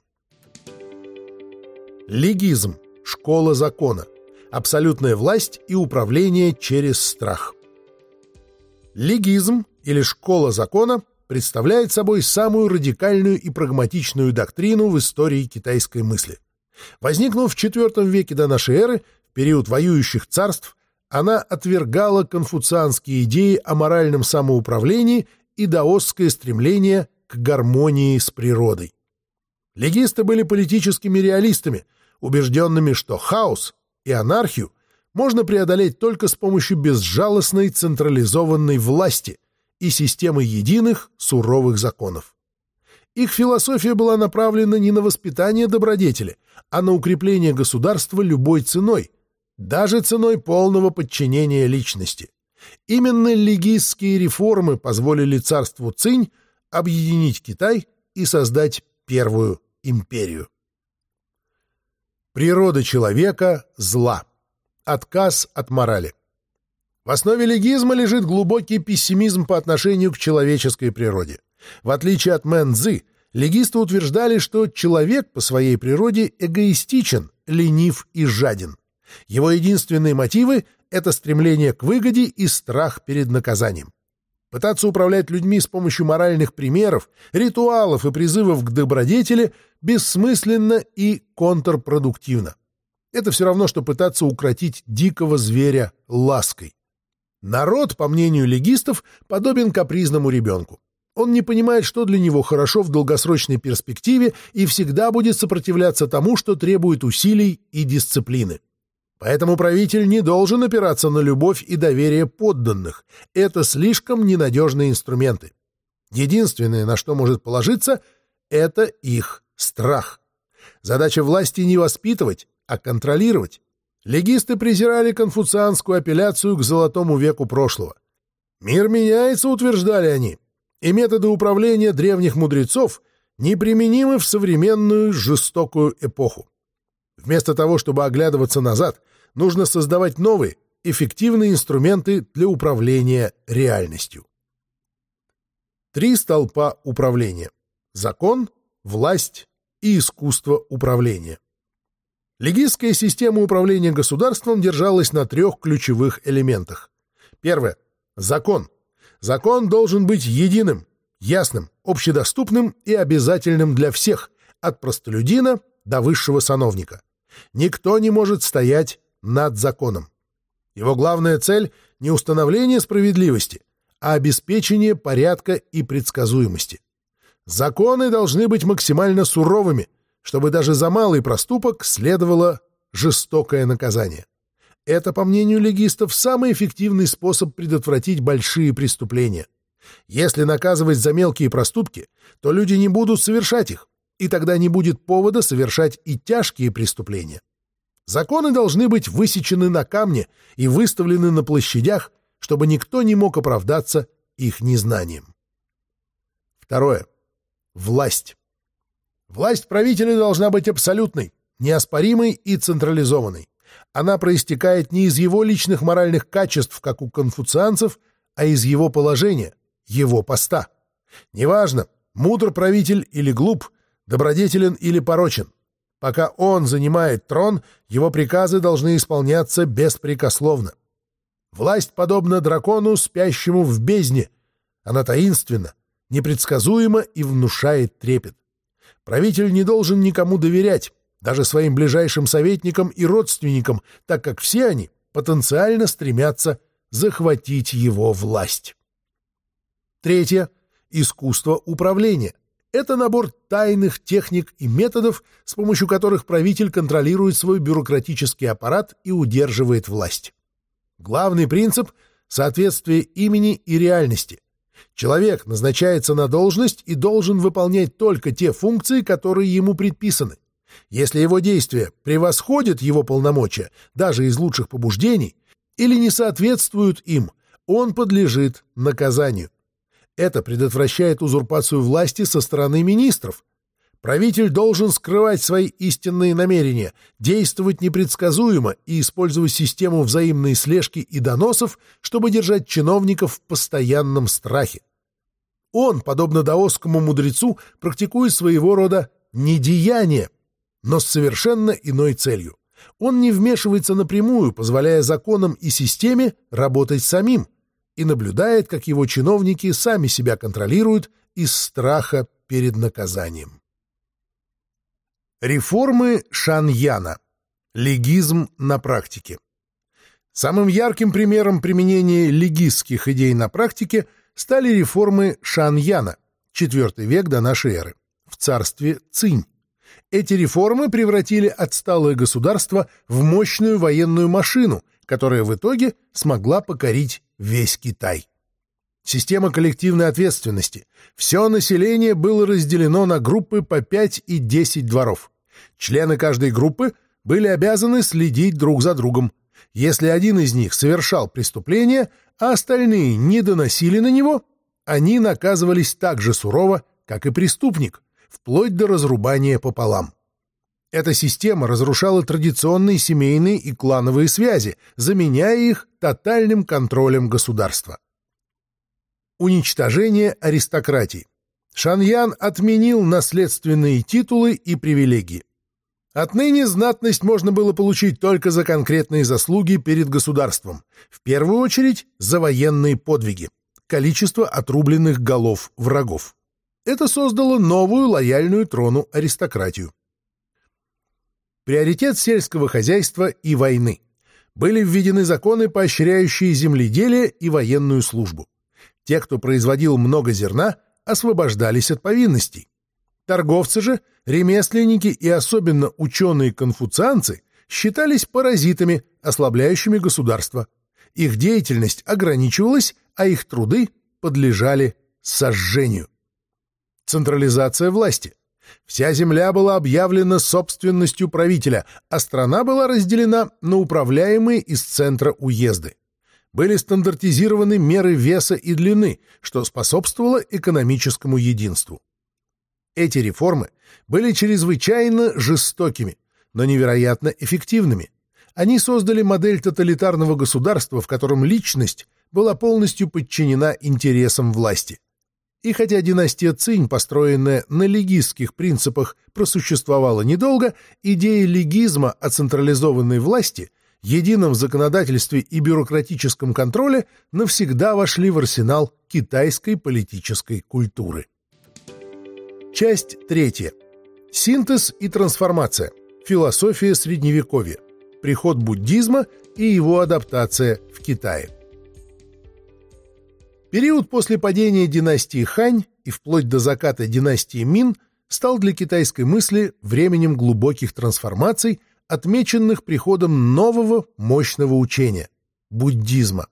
Легизм – школа закона, абсолютная власть и управление через страх. Легизм или школа закона представляет собой самую радикальную и прагматичную доктрину в истории китайской мысли. Возникнув в IV веке до нашей эры, в период воюющих царств, она отвергала конфуцианские идеи о моральном самоуправлении и даосское стремление к гармонии с природой. Легисты были политическими реалистами, убежденными, что хаос и анархию можно преодолеть только с помощью безжалостной централизованной власти – и системы единых суровых законов. Их философия была направлена не на воспитание добродетели, а на укрепление государства любой ценой, даже ценой полного подчинения личности. Именно легистские реформы позволили царству Цинь объединить Китай и создать первую империю. Природа человека – зла. Отказ от морали. В основе легизма лежит глубокий пессимизм по отношению к человеческой природе. В отличие от Мэн Цзы, легисты утверждали, что человек по своей природе эгоистичен, ленив и жаден. Его единственные мотивы — это стремление к выгоде и страх перед наказанием. Пытаться управлять людьми с помощью моральных примеров, ритуалов и призывов к добродетели бессмысленно и контрпродуктивно. Это все равно, что пытаться укротить дикого зверя лаской. Народ, по мнению легистов, подобен капризному ребенку. Он не понимает, что для него хорошо в долгосрочной перспективе и всегда будет сопротивляться тому, что требует усилий и дисциплины. Поэтому правитель не должен опираться на любовь и доверие подданных. Это слишком ненадежные инструменты. Единственное, на что может положиться, это их страх. Задача власти не воспитывать, а контролировать. Легисты презирали конфуцианскую апелляцию к золотому веку прошлого. «Мир меняется», — утверждали они, и методы управления древних мудрецов неприменимы в современную жестокую эпоху. Вместо того, чтобы оглядываться назад, нужно создавать новые, эффективные инструменты для управления реальностью. Три столпа управления. Закон, власть и искусство управления. Легистская система управления государством держалась на трех ключевых элементах. Первое. Закон. Закон должен быть единым, ясным, общедоступным и обязательным для всех, от простолюдина до высшего сановника. Никто не может стоять над законом. Его главная цель — не установление справедливости, а обеспечение порядка и предсказуемости. Законы должны быть максимально суровыми, чтобы даже за малый проступок следовало жестокое наказание. Это, по мнению легистов, самый эффективный способ предотвратить большие преступления. Если наказывать за мелкие проступки, то люди не будут совершать их, и тогда не будет повода совершать и тяжкие преступления. Законы должны быть высечены на камне и выставлены на площадях, чтобы никто не мог оправдаться их незнанием. Второе. Власть. Власть правителя должна быть абсолютной, неоспоримой и централизованной. Она проистекает не из его личных моральных качеств, как у конфуцианцев, а из его положения, его поста. Неважно, мудр правитель или глуп, добродетелен или порочен. Пока он занимает трон, его приказы должны исполняться беспрекословно. Власть подобна дракону, спящему в бездне. Она таинственна, непредсказуема и внушает трепет. Правитель не должен никому доверять, даже своим ближайшим советникам и родственникам, так как все они потенциально стремятся захватить его власть. Третье. Искусство управления. Это набор тайных техник и методов, с помощью которых правитель контролирует свой бюрократический аппарат и удерживает власть. Главный принцип — соответствие имени и реальности. Человек назначается на должность и должен выполнять только те функции, которые ему предписаны. Если его действия превосходят его полномочия, даже из лучших побуждений, или не соответствуют им, он подлежит наказанию. Это предотвращает узурпацию власти со стороны министров. Правитель должен скрывать свои истинные намерения, действовать непредсказуемо и использовать систему взаимной слежки и доносов, чтобы держать чиновников в постоянном страхе. Он, подобно даосскому мудрецу, практикует своего рода недеяние, но с совершенно иной целью. Он не вмешивается напрямую, позволяя законам и системе работать самим – и наблюдает, как его чиновники сами себя контролируют из страха перед наказанием. Реформы Шаньяна. Легизм на практике. Самым ярким примером применения легистских идей на практике стали реформы Шаньяна, IV век до нашей эры, в царстве Цинь. Эти реформы превратили отсталое государство в мощную военную машину, которая в итоге смогла покорить весь Китай. Система коллективной ответственности. Все население было разделено на группы по 5 и 10 дворов. Члены каждой группы были обязаны следить друг за другом. Если один из них совершал преступление, а остальные не доносили на него, они наказывались так же сурово, как и преступник, вплоть до разрубания пополам. Эта система разрушала традиционные семейные и клановые связи, заменяя их тотальным контролем государства. Уничтожение аристократии. Шаньян отменил наследственные титулы и привилегии. Отныне знатность можно было получить только за конкретные заслуги перед государством, в первую очередь за военные подвиги, количество отрубленных голов врагов. Это создало новую лояльную трону аристократию. Приоритет сельского хозяйства и войны. Были введены законы, поощряющие земледелие и военную службу. Те, кто производил много зерна, освобождались от повинностей. Торговцы же, ремесленники и особенно ученые-конфуцианцы считались паразитами, ослабляющими государство. Их деятельность ограничивалась, а их труды подлежали сожжению. Централизация власти. Вся земля была объявлена собственностью правителя, а страна была разделена на управляемые из центра уезды. Были стандартизированы меры веса и длины, что способствовало экономическому единству. Эти реформы были чрезвычайно жестокими, но невероятно эффективными. Они создали модель тоталитарного государства, в котором личность была полностью подчинена интересам власти. И хотя династия Цинь, построенная на легистских принципах, просуществовала недолго, идеи легизма о централизованной власти, едином законодательстве и бюрократическом контроле навсегда вошли в арсенал китайской политической культуры. Часть третья. Синтез и трансформация. Философия Средневековья. Приход буддизма и его адаптация в Китае. Период после падения династии Хань и вплоть до заката династии Мин стал для китайской мысли временем глубоких трансформаций, отмеченных приходом нового мощного учения – буддизма.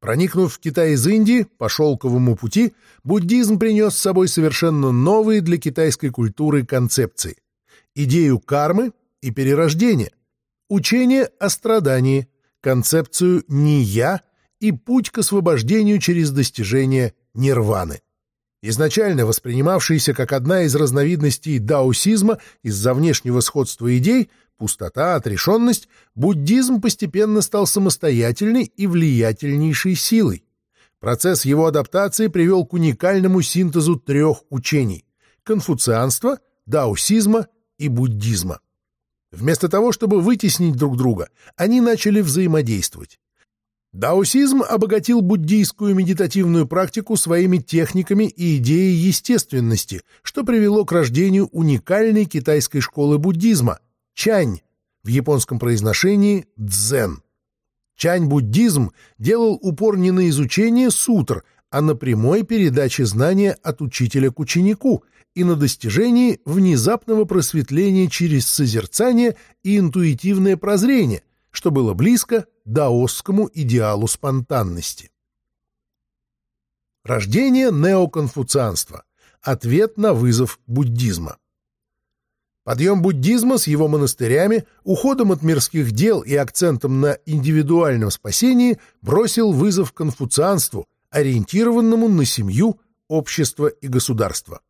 Проникнув в Китай из Индии по шелковому пути, буддизм принес с собой совершенно новые для китайской культуры концепции – идею кармы и перерождения, учение о страдании, концепцию «не я», и путь к освобождению через достижение нирваны. Изначально воспринимавшийся как одна из разновидностей даосизма из-за внешнего сходства идей, пустота, отрешенность, буддизм постепенно стал самостоятельной и влиятельнейшей силой. Процесс его адаптации привел к уникальному синтезу трех учений – конфуцианства, даосизма и буддизма. Вместо того, чтобы вытеснить друг друга, они начали взаимодействовать. Даосизм обогатил буддийскую медитативную практику своими техниками и идеей естественности, что привело к рождению уникальной китайской школы буддизма – чань, в японском произношении – дзен. Чань-буддизм делал упор не на изучение сутр, а на прямой передаче знания от учителя к ученику и на достижении внезапного просветления через созерцание и интуитивное прозрение, что было близко даосскому идеалу спонтанности. Рождение неоконфуцианства. Ответ на вызов буддизма. Подъем буддизма с его монастырями, уходом от мирских дел и акцентом на индивидуальном спасении бросил вызов конфуцианству, ориентированному на семью, общество и государство.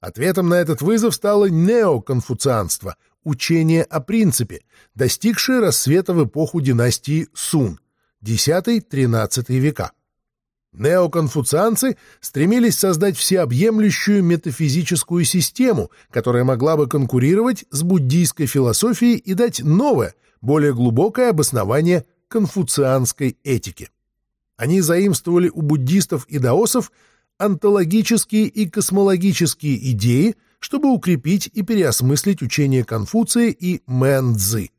Ответом на этот вызов стало неоконфуцианство, учение о принципе, достигшее рассвета в эпоху династии Сун, X-XIII века. Неоконфуцианцы стремились создать всеобъемлющую метафизическую систему, которая могла бы конкурировать с буддийской философией и дать новое, более глубокое обоснование конфуцианской этике. Они заимствовали у буддистов и даосов онтологические и космологические идеи, чтобы укрепить и переосмыслить учение Конфуция и Мэн Цзы.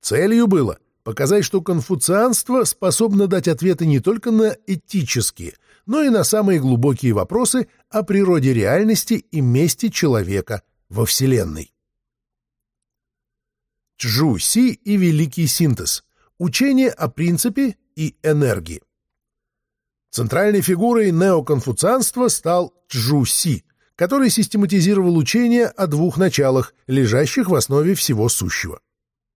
Целью было показать, что конфуцианство способно дать ответы не только на этические, но и на самые глубокие вопросы о природе реальности и месте человека во Вселенной. Чжу Си и Великий синтез. Учение о принципе и энергии. Центральной фигурой неоконфуцианства стал Чжу Си, который систематизировал учение о двух началах, лежащих в основе всего сущего.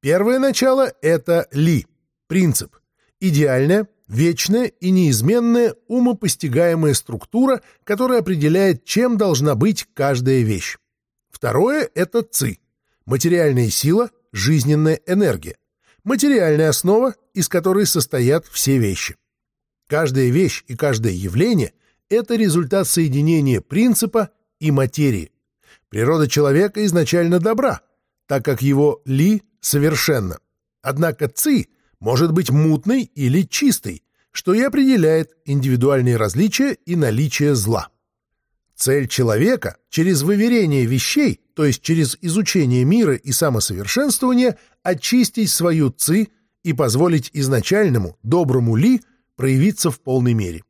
Первое начало — это Ли. Принцип. Идеальная, вечная и неизменная умопостигаемая структура, которая определяет, чем должна быть каждая вещь. Второе – это ЦИ. Материальная сила, жизненная энергия. Материальная основа, из которой состоят все вещи. Каждая вещь и каждое явление – это результат соединения принципа и материи. Природа человека изначально добра, так как его ли совершенно. Однако ци может быть мутной или чистой, что и определяет индивидуальные различия и наличие зла. Цель человека через выверение вещей, то есть через изучение мира и самосовершенствование, очистить свою ци и позволить изначальному, доброму ли проявиться в полной мере.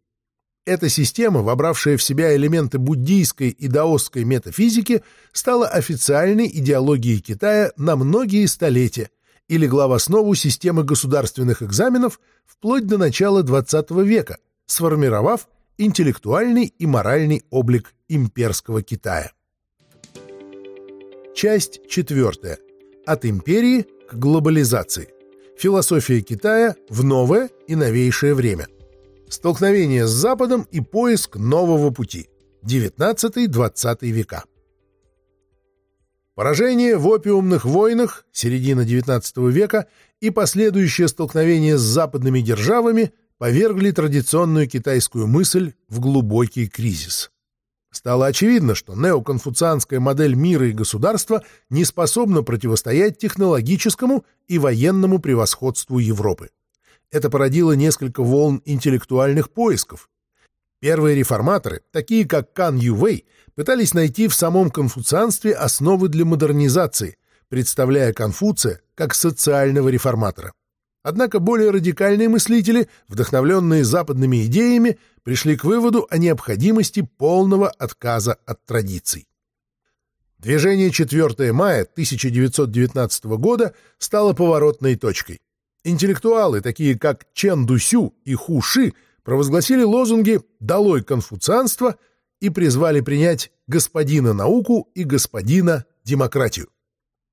Эта система, вобравшая в себя элементы буддийской и даосской метафизики, стала официальной идеологией Китая на многие столетия и легла в основу системы государственных экзаменов вплоть до начала XX века, сформировав интеллектуальный и моральный облик имперского Китая. Часть четвертая. От империи к глобализации. Философия Китая в новое и новейшее время. Столкновение с Западом и поиск нового пути. 19-20 века. Поражение в опиумных войнах середины XIX века и последующее столкновение с западными державами повергли традиционную китайскую мысль в глубокий кризис. Стало очевидно, что неоконфуцианская модель мира и государства не способна противостоять технологическому и военному превосходству Европы это породило несколько волн интеллектуальных поисков. Первые реформаторы, такие как Кан Ювей, пытались найти в самом конфуцианстве основы для модернизации, представляя Конфуция как социального реформатора. Однако более радикальные мыслители, вдохновленные западными идеями, пришли к выводу о необходимости полного отказа от традиций. Движение 4 мая 1919 года стало поворотной точкой. Интеллектуалы, такие как Чен Дусю и Ху Ши, провозгласили лозунги «Долой конфуцианство» и призвали принять господина науку и господина демократию.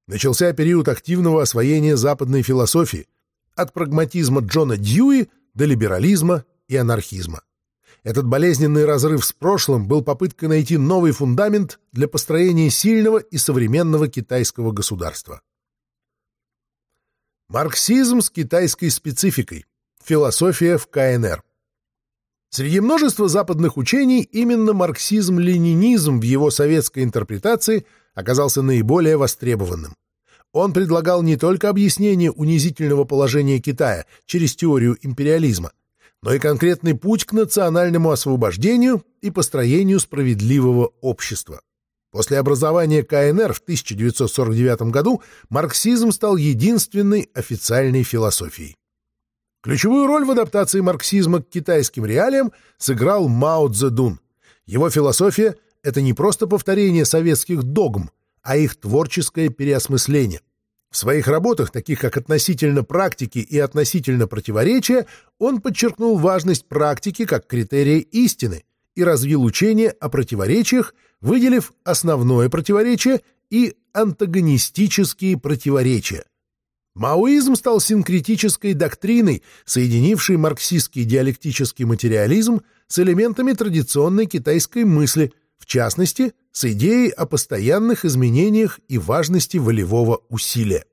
Начался период активного освоения западной философии, от прагматизма Джона Дьюи до либерализма и анархизма. Этот болезненный разрыв с прошлым был попыткой найти новый фундамент для построения сильного и современного китайского государства. Марксизм с китайской спецификой. Философия в КНР. Среди множества западных учений именно марксизм-ленинизм в его советской интерпретации оказался наиболее востребованным. Он предлагал не только объяснение унизительного положения Китая через теорию империализма, но и конкретный путь к национальному освобождению и построению справедливого общества. После образования КНР в 1949 году марксизм стал единственной официальной философией. Ключевую роль в адаптации марксизма к китайским реалиям сыграл Мао Цзэдун. Его философия — это не просто повторение советских догм, а их творческое переосмысление. В своих работах, таких как «Относительно практики» и «Относительно противоречия», он подчеркнул важность практики как критерия истины и развил учение о противоречиях, выделив основное противоречие и антагонистические противоречия. Маоизм стал синкретической доктриной, соединившей марксистский диалектический материализм с элементами традиционной китайской мысли, в частности, с идеей о постоянных изменениях и важности волевого усилия.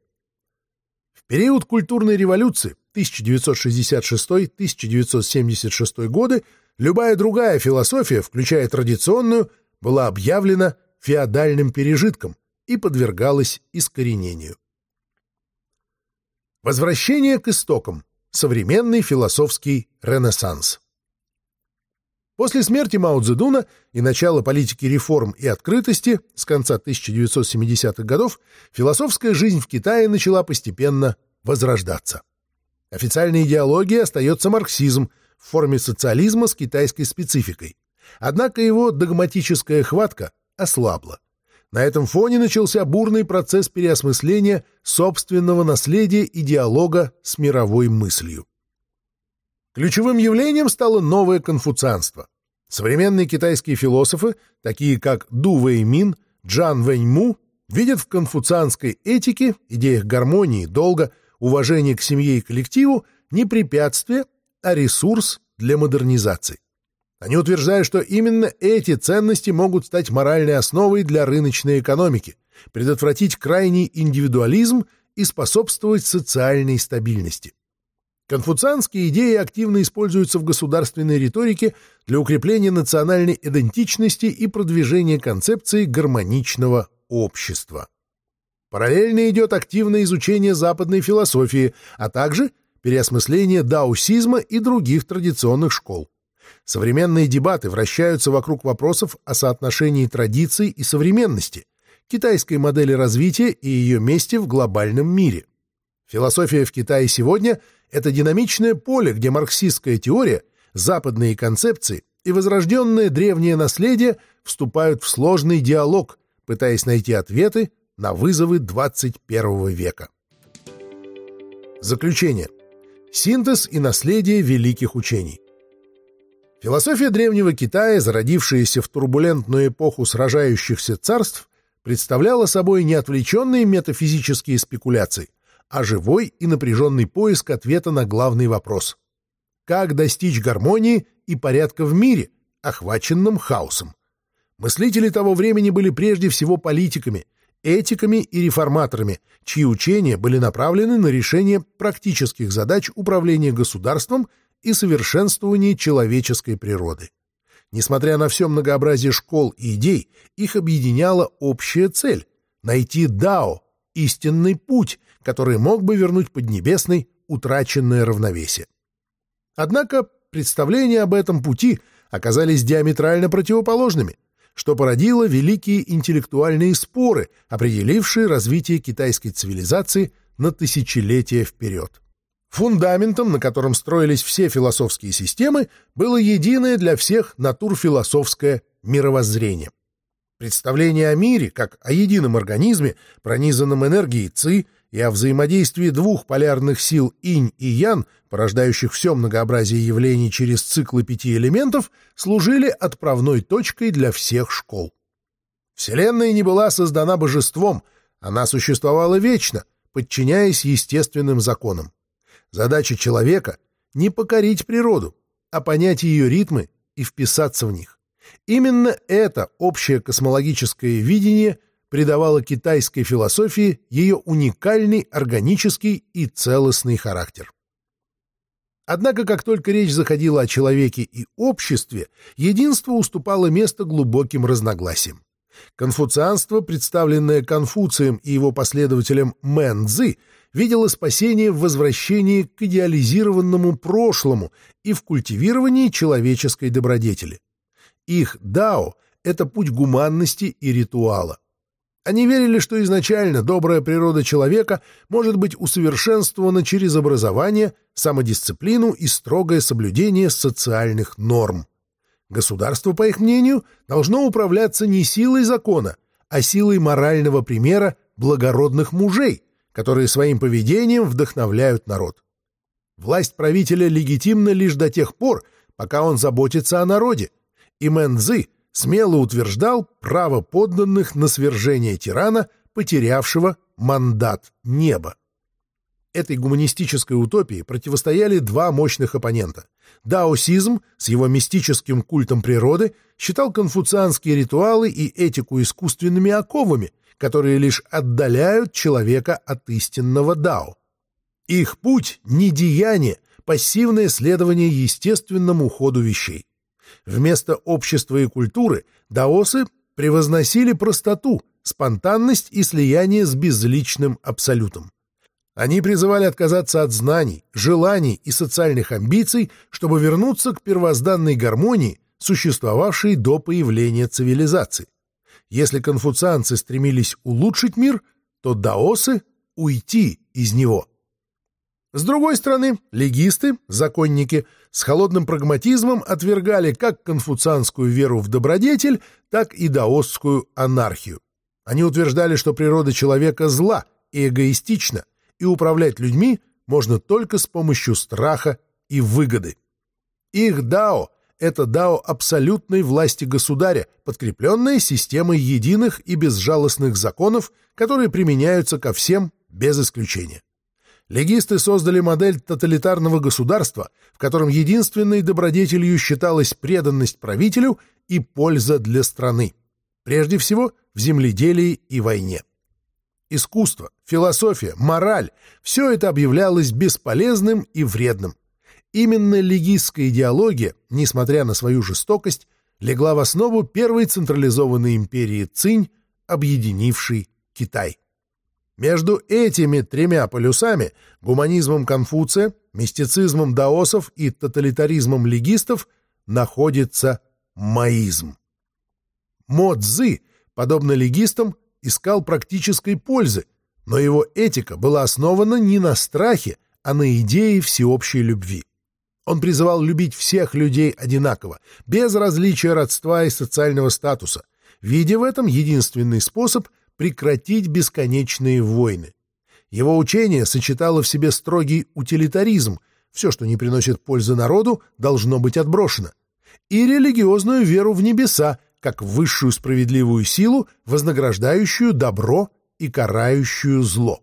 В период культурной революции 1966-1976 годы любая другая философия, включая традиционную, была объявлена феодальным пережитком и подвергалась искоренению. Возвращение к истокам. Современный философский ренессанс. После смерти Мао Цзэдуна и начала политики реформ и открытости с конца 1970-х годов философская жизнь в Китае начала постепенно возрождаться. Официальной идеологией остается марксизм в форме социализма с китайской спецификой. Однако его догматическая хватка ослабла. На этом фоне начался бурный процесс переосмысления собственного наследия и диалога с мировой мыслью. Ключевым явлением стало новое конфуцианство. Современные китайские философы, такие как Ду Вэймин, Джан Вэньму, видят в конфуцианской этике, идеях гармонии, долга, уважения к семье и коллективу не препятствие, а ресурс для модернизации. Они утверждают, что именно эти ценности могут стать моральной основой для рыночной экономики, предотвратить крайний индивидуализм и способствовать социальной стабильности. Конфуцианские идеи активно используются в государственной риторике для укрепления национальной идентичности и продвижения концепции гармоничного общества. Параллельно идет активное изучение западной философии, а также переосмысление даосизма и других традиционных школ. Современные дебаты вращаются вокруг вопросов о соотношении традиций и современности, китайской модели развития и ее месте в глобальном мире. Философия в Китае сегодня — это динамичное поле, где марксистская теория, западные концепции и возрожденное древнее наследие вступают в сложный диалог, пытаясь найти ответы на вызовы 21 века. Заключение. Синтез и наследие великих учений. Философия древнего Китая, зародившаяся в турбулентную эпоху сражающихся царств, представляла собой не отвлеченные метафизические спекуляции, а живой и напряженный поиск ответа на главный вопрос. Как достичь гармонии и порядка в мире, охваченном хаосом? Мыслители того времени были прежде всего политиками, этиками и реформаторами, чьи учения были направлены на решение практических задач управления государством и совершенствования человеческой природы. Несмотря на все многообразие школ и идей, их объединяла общая цель — найти Дао, истинный путь, который мог бы вернуть Поднебесной утраченное равновесие. Однако представления об этом пути оказались диаметрально противоположными, что породило великие интеллектуальные споры, определившие развитие китайской цивилизации на тысячелетия вперед. Фундаментом, на котором строились все философские системы, было единое для всех натурфилософское мировоззрение. Представление о мире, как о едином организме, пронизанном энергией ЦИ, и о взаимодействии двух полярных сил инь и ян, порождающих все многообразие явлений через циклы пяти элементов, служили отправной точкой для всех школ. Вселенная не была создана божеством, она существовала вечно, подчиняясь естественным законам. Задача человека — не покорить природу, а понять ее ритмы и вписаться в них. Именно это общее космологическое видение придавало китайской философии ее уникальный органический и целостный характер. Однако, как только речь заходила о человеке и обществе, единство уступало место глубоким разногласиям. Конфуцианство, представленное Конфуцием и его последователем Мэн Цзы, видела спасение в возвращении к идеализированному прошлому и в культивировании человеческой добродетели. Их дао — это путь гуманности и ритуала. Они верили, что изначально добрая природа человека может быть усовершенствована через образование, самодисциплину и строгое соблюдение социальных норм. Государство, по их мнению, должно управляться не силой закона, а силой морального примера благородных мужей, которые своим поведением вдохновляют народ. Власть правителя легитимна лишь до тех пор, пока он заботится о народе, и Мэн Цзы смело утверждал право подданных на свержение тирана, потерявшего мандат неба. Этой гуманистической утопии противостояли два мощных оппонента. Даосизм с его мистическим культом природы считал конфуцианские ритуалы и этику искусственными оковами, которые лишь отдаляют человека от истинного дао. Их путь — не деяние, пассивное следование естественному ходу вещей. Вместо общества и культуры даосы превозносили простоту, спонтанность и слияние с безличным абсолютом. Они призывали отказаться от знаний, желаний и социальных амбиций, чтобы вернуться к первозданной гармонии, существовавшей до появления цивилизации. Если конфуцианцы стремились улучшить мир, то даосы — уйти из него. С другой стороны, легисты, законники, с холодным прагматизмом отвергали как конфуцианскую веру в добродетель, так и даосскую анархию. Они утверждали, что природа человека зла и эгоистична, и управлять людьми можно только с помощью страха и выгоды. Их дао — это дао абсолютной власти государя, подкрепленная системой единых и безжалостных законов, которые применяются ко всем без исключения. Легисты создали модель тоталитарного государства, в котором единственной добродетелью считалась преданность правителю и польза для страны. Прежде всего, в земледелии и войне. Искусство, философия, мораль – все это объявлялось бесполезным и вредным. Именно легистская идеология, несмотря на свою жестокость, легла в основу первой централизованной империи Цинь, объединившей Китай. Между этими тремя полюсами – гуманизмом Конфуция, мистицизмом даосов и тоталитаризмом легистов – находится маизм. Мо Цзы, подобно легистам, искал практической пользы, но его этика была основана не на страхе, а на идее всеобщей любви. Он призывал любить всех людей одинаково, без различия родства и социального статуса, видя в этом единственный способ прекратить бесконечные войны. Его учение сочетало в себе строгий утилитаризм, все, что не приносит пользы народу, должно быть отброшено, и религиозную веру в небеса, как высшую справедливую силу, вознаграждающую добро и карающую зло.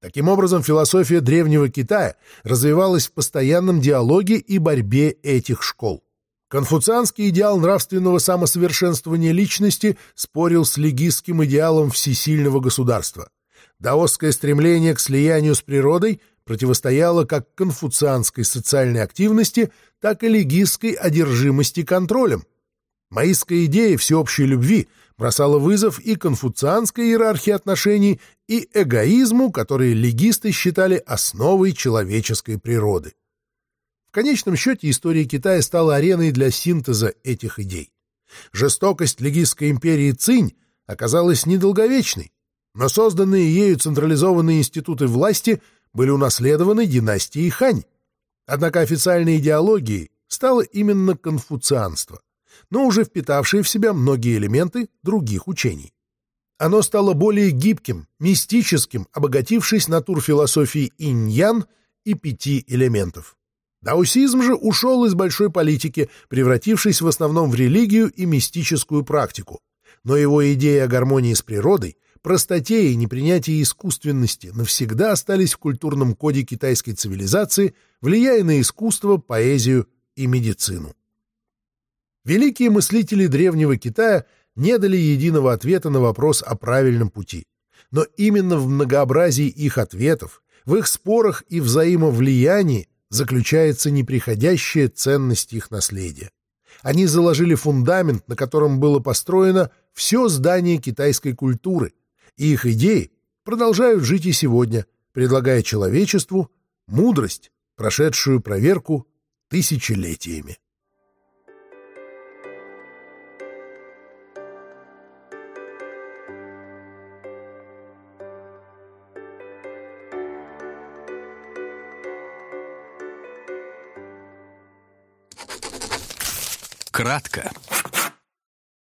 Таким образом, философия древнего Китая развивалась в постоянном диалоге и борьбе этих школ. Конфуцианский идеал нравственного самосовершенствования личности спорил с легистским идеалом всесильного государства. Даосское стремление к слиянию с природой противостояло как конфуцианской социальной активности, так и легистской одержимости контролем. Маистская идея всеобщей любви бросала вызов и конфуцианской иерархии отношений, и эгоизму, которые легисты считали основой человеческой природы. В конечном счете история Китая стала ареной для синтеза этих идей. Жестокость легистской империи Цинь оказалась недолговечной, но созданные ею централизованные институты власти были унаследованы династией Хань. Однако официальной идеологией стало именно конфуцианство но уже впитавшее в себя многие элементы других учений. Оно стало более гибким, мистическим, обогатившись натурфилософией инь-ян и пяти элементов. Даосизм же ушел из большой политики, превратившись в основном в религию и мистическую практику. Но его идеи о гармонии с природой, простоте и непринятии искусственности навсегда остались в культурном коде китайской цивилизации, влияя на искусство, поэзию и медицину. Великие мыслители древнего Китая не дали единого ответа на вопрос о правильном пути. Но именно в многообразии их ответов, в их спорах и взаимовлиянии заключается неприходящая ценность их наследия. Они заложили фундамент, на котором было построено все здание китайской культуры, и их идеи продолжают жить и сегодня, предлагая человечеству мудрость, прошедшую проверку тысячелетиями. Кратко.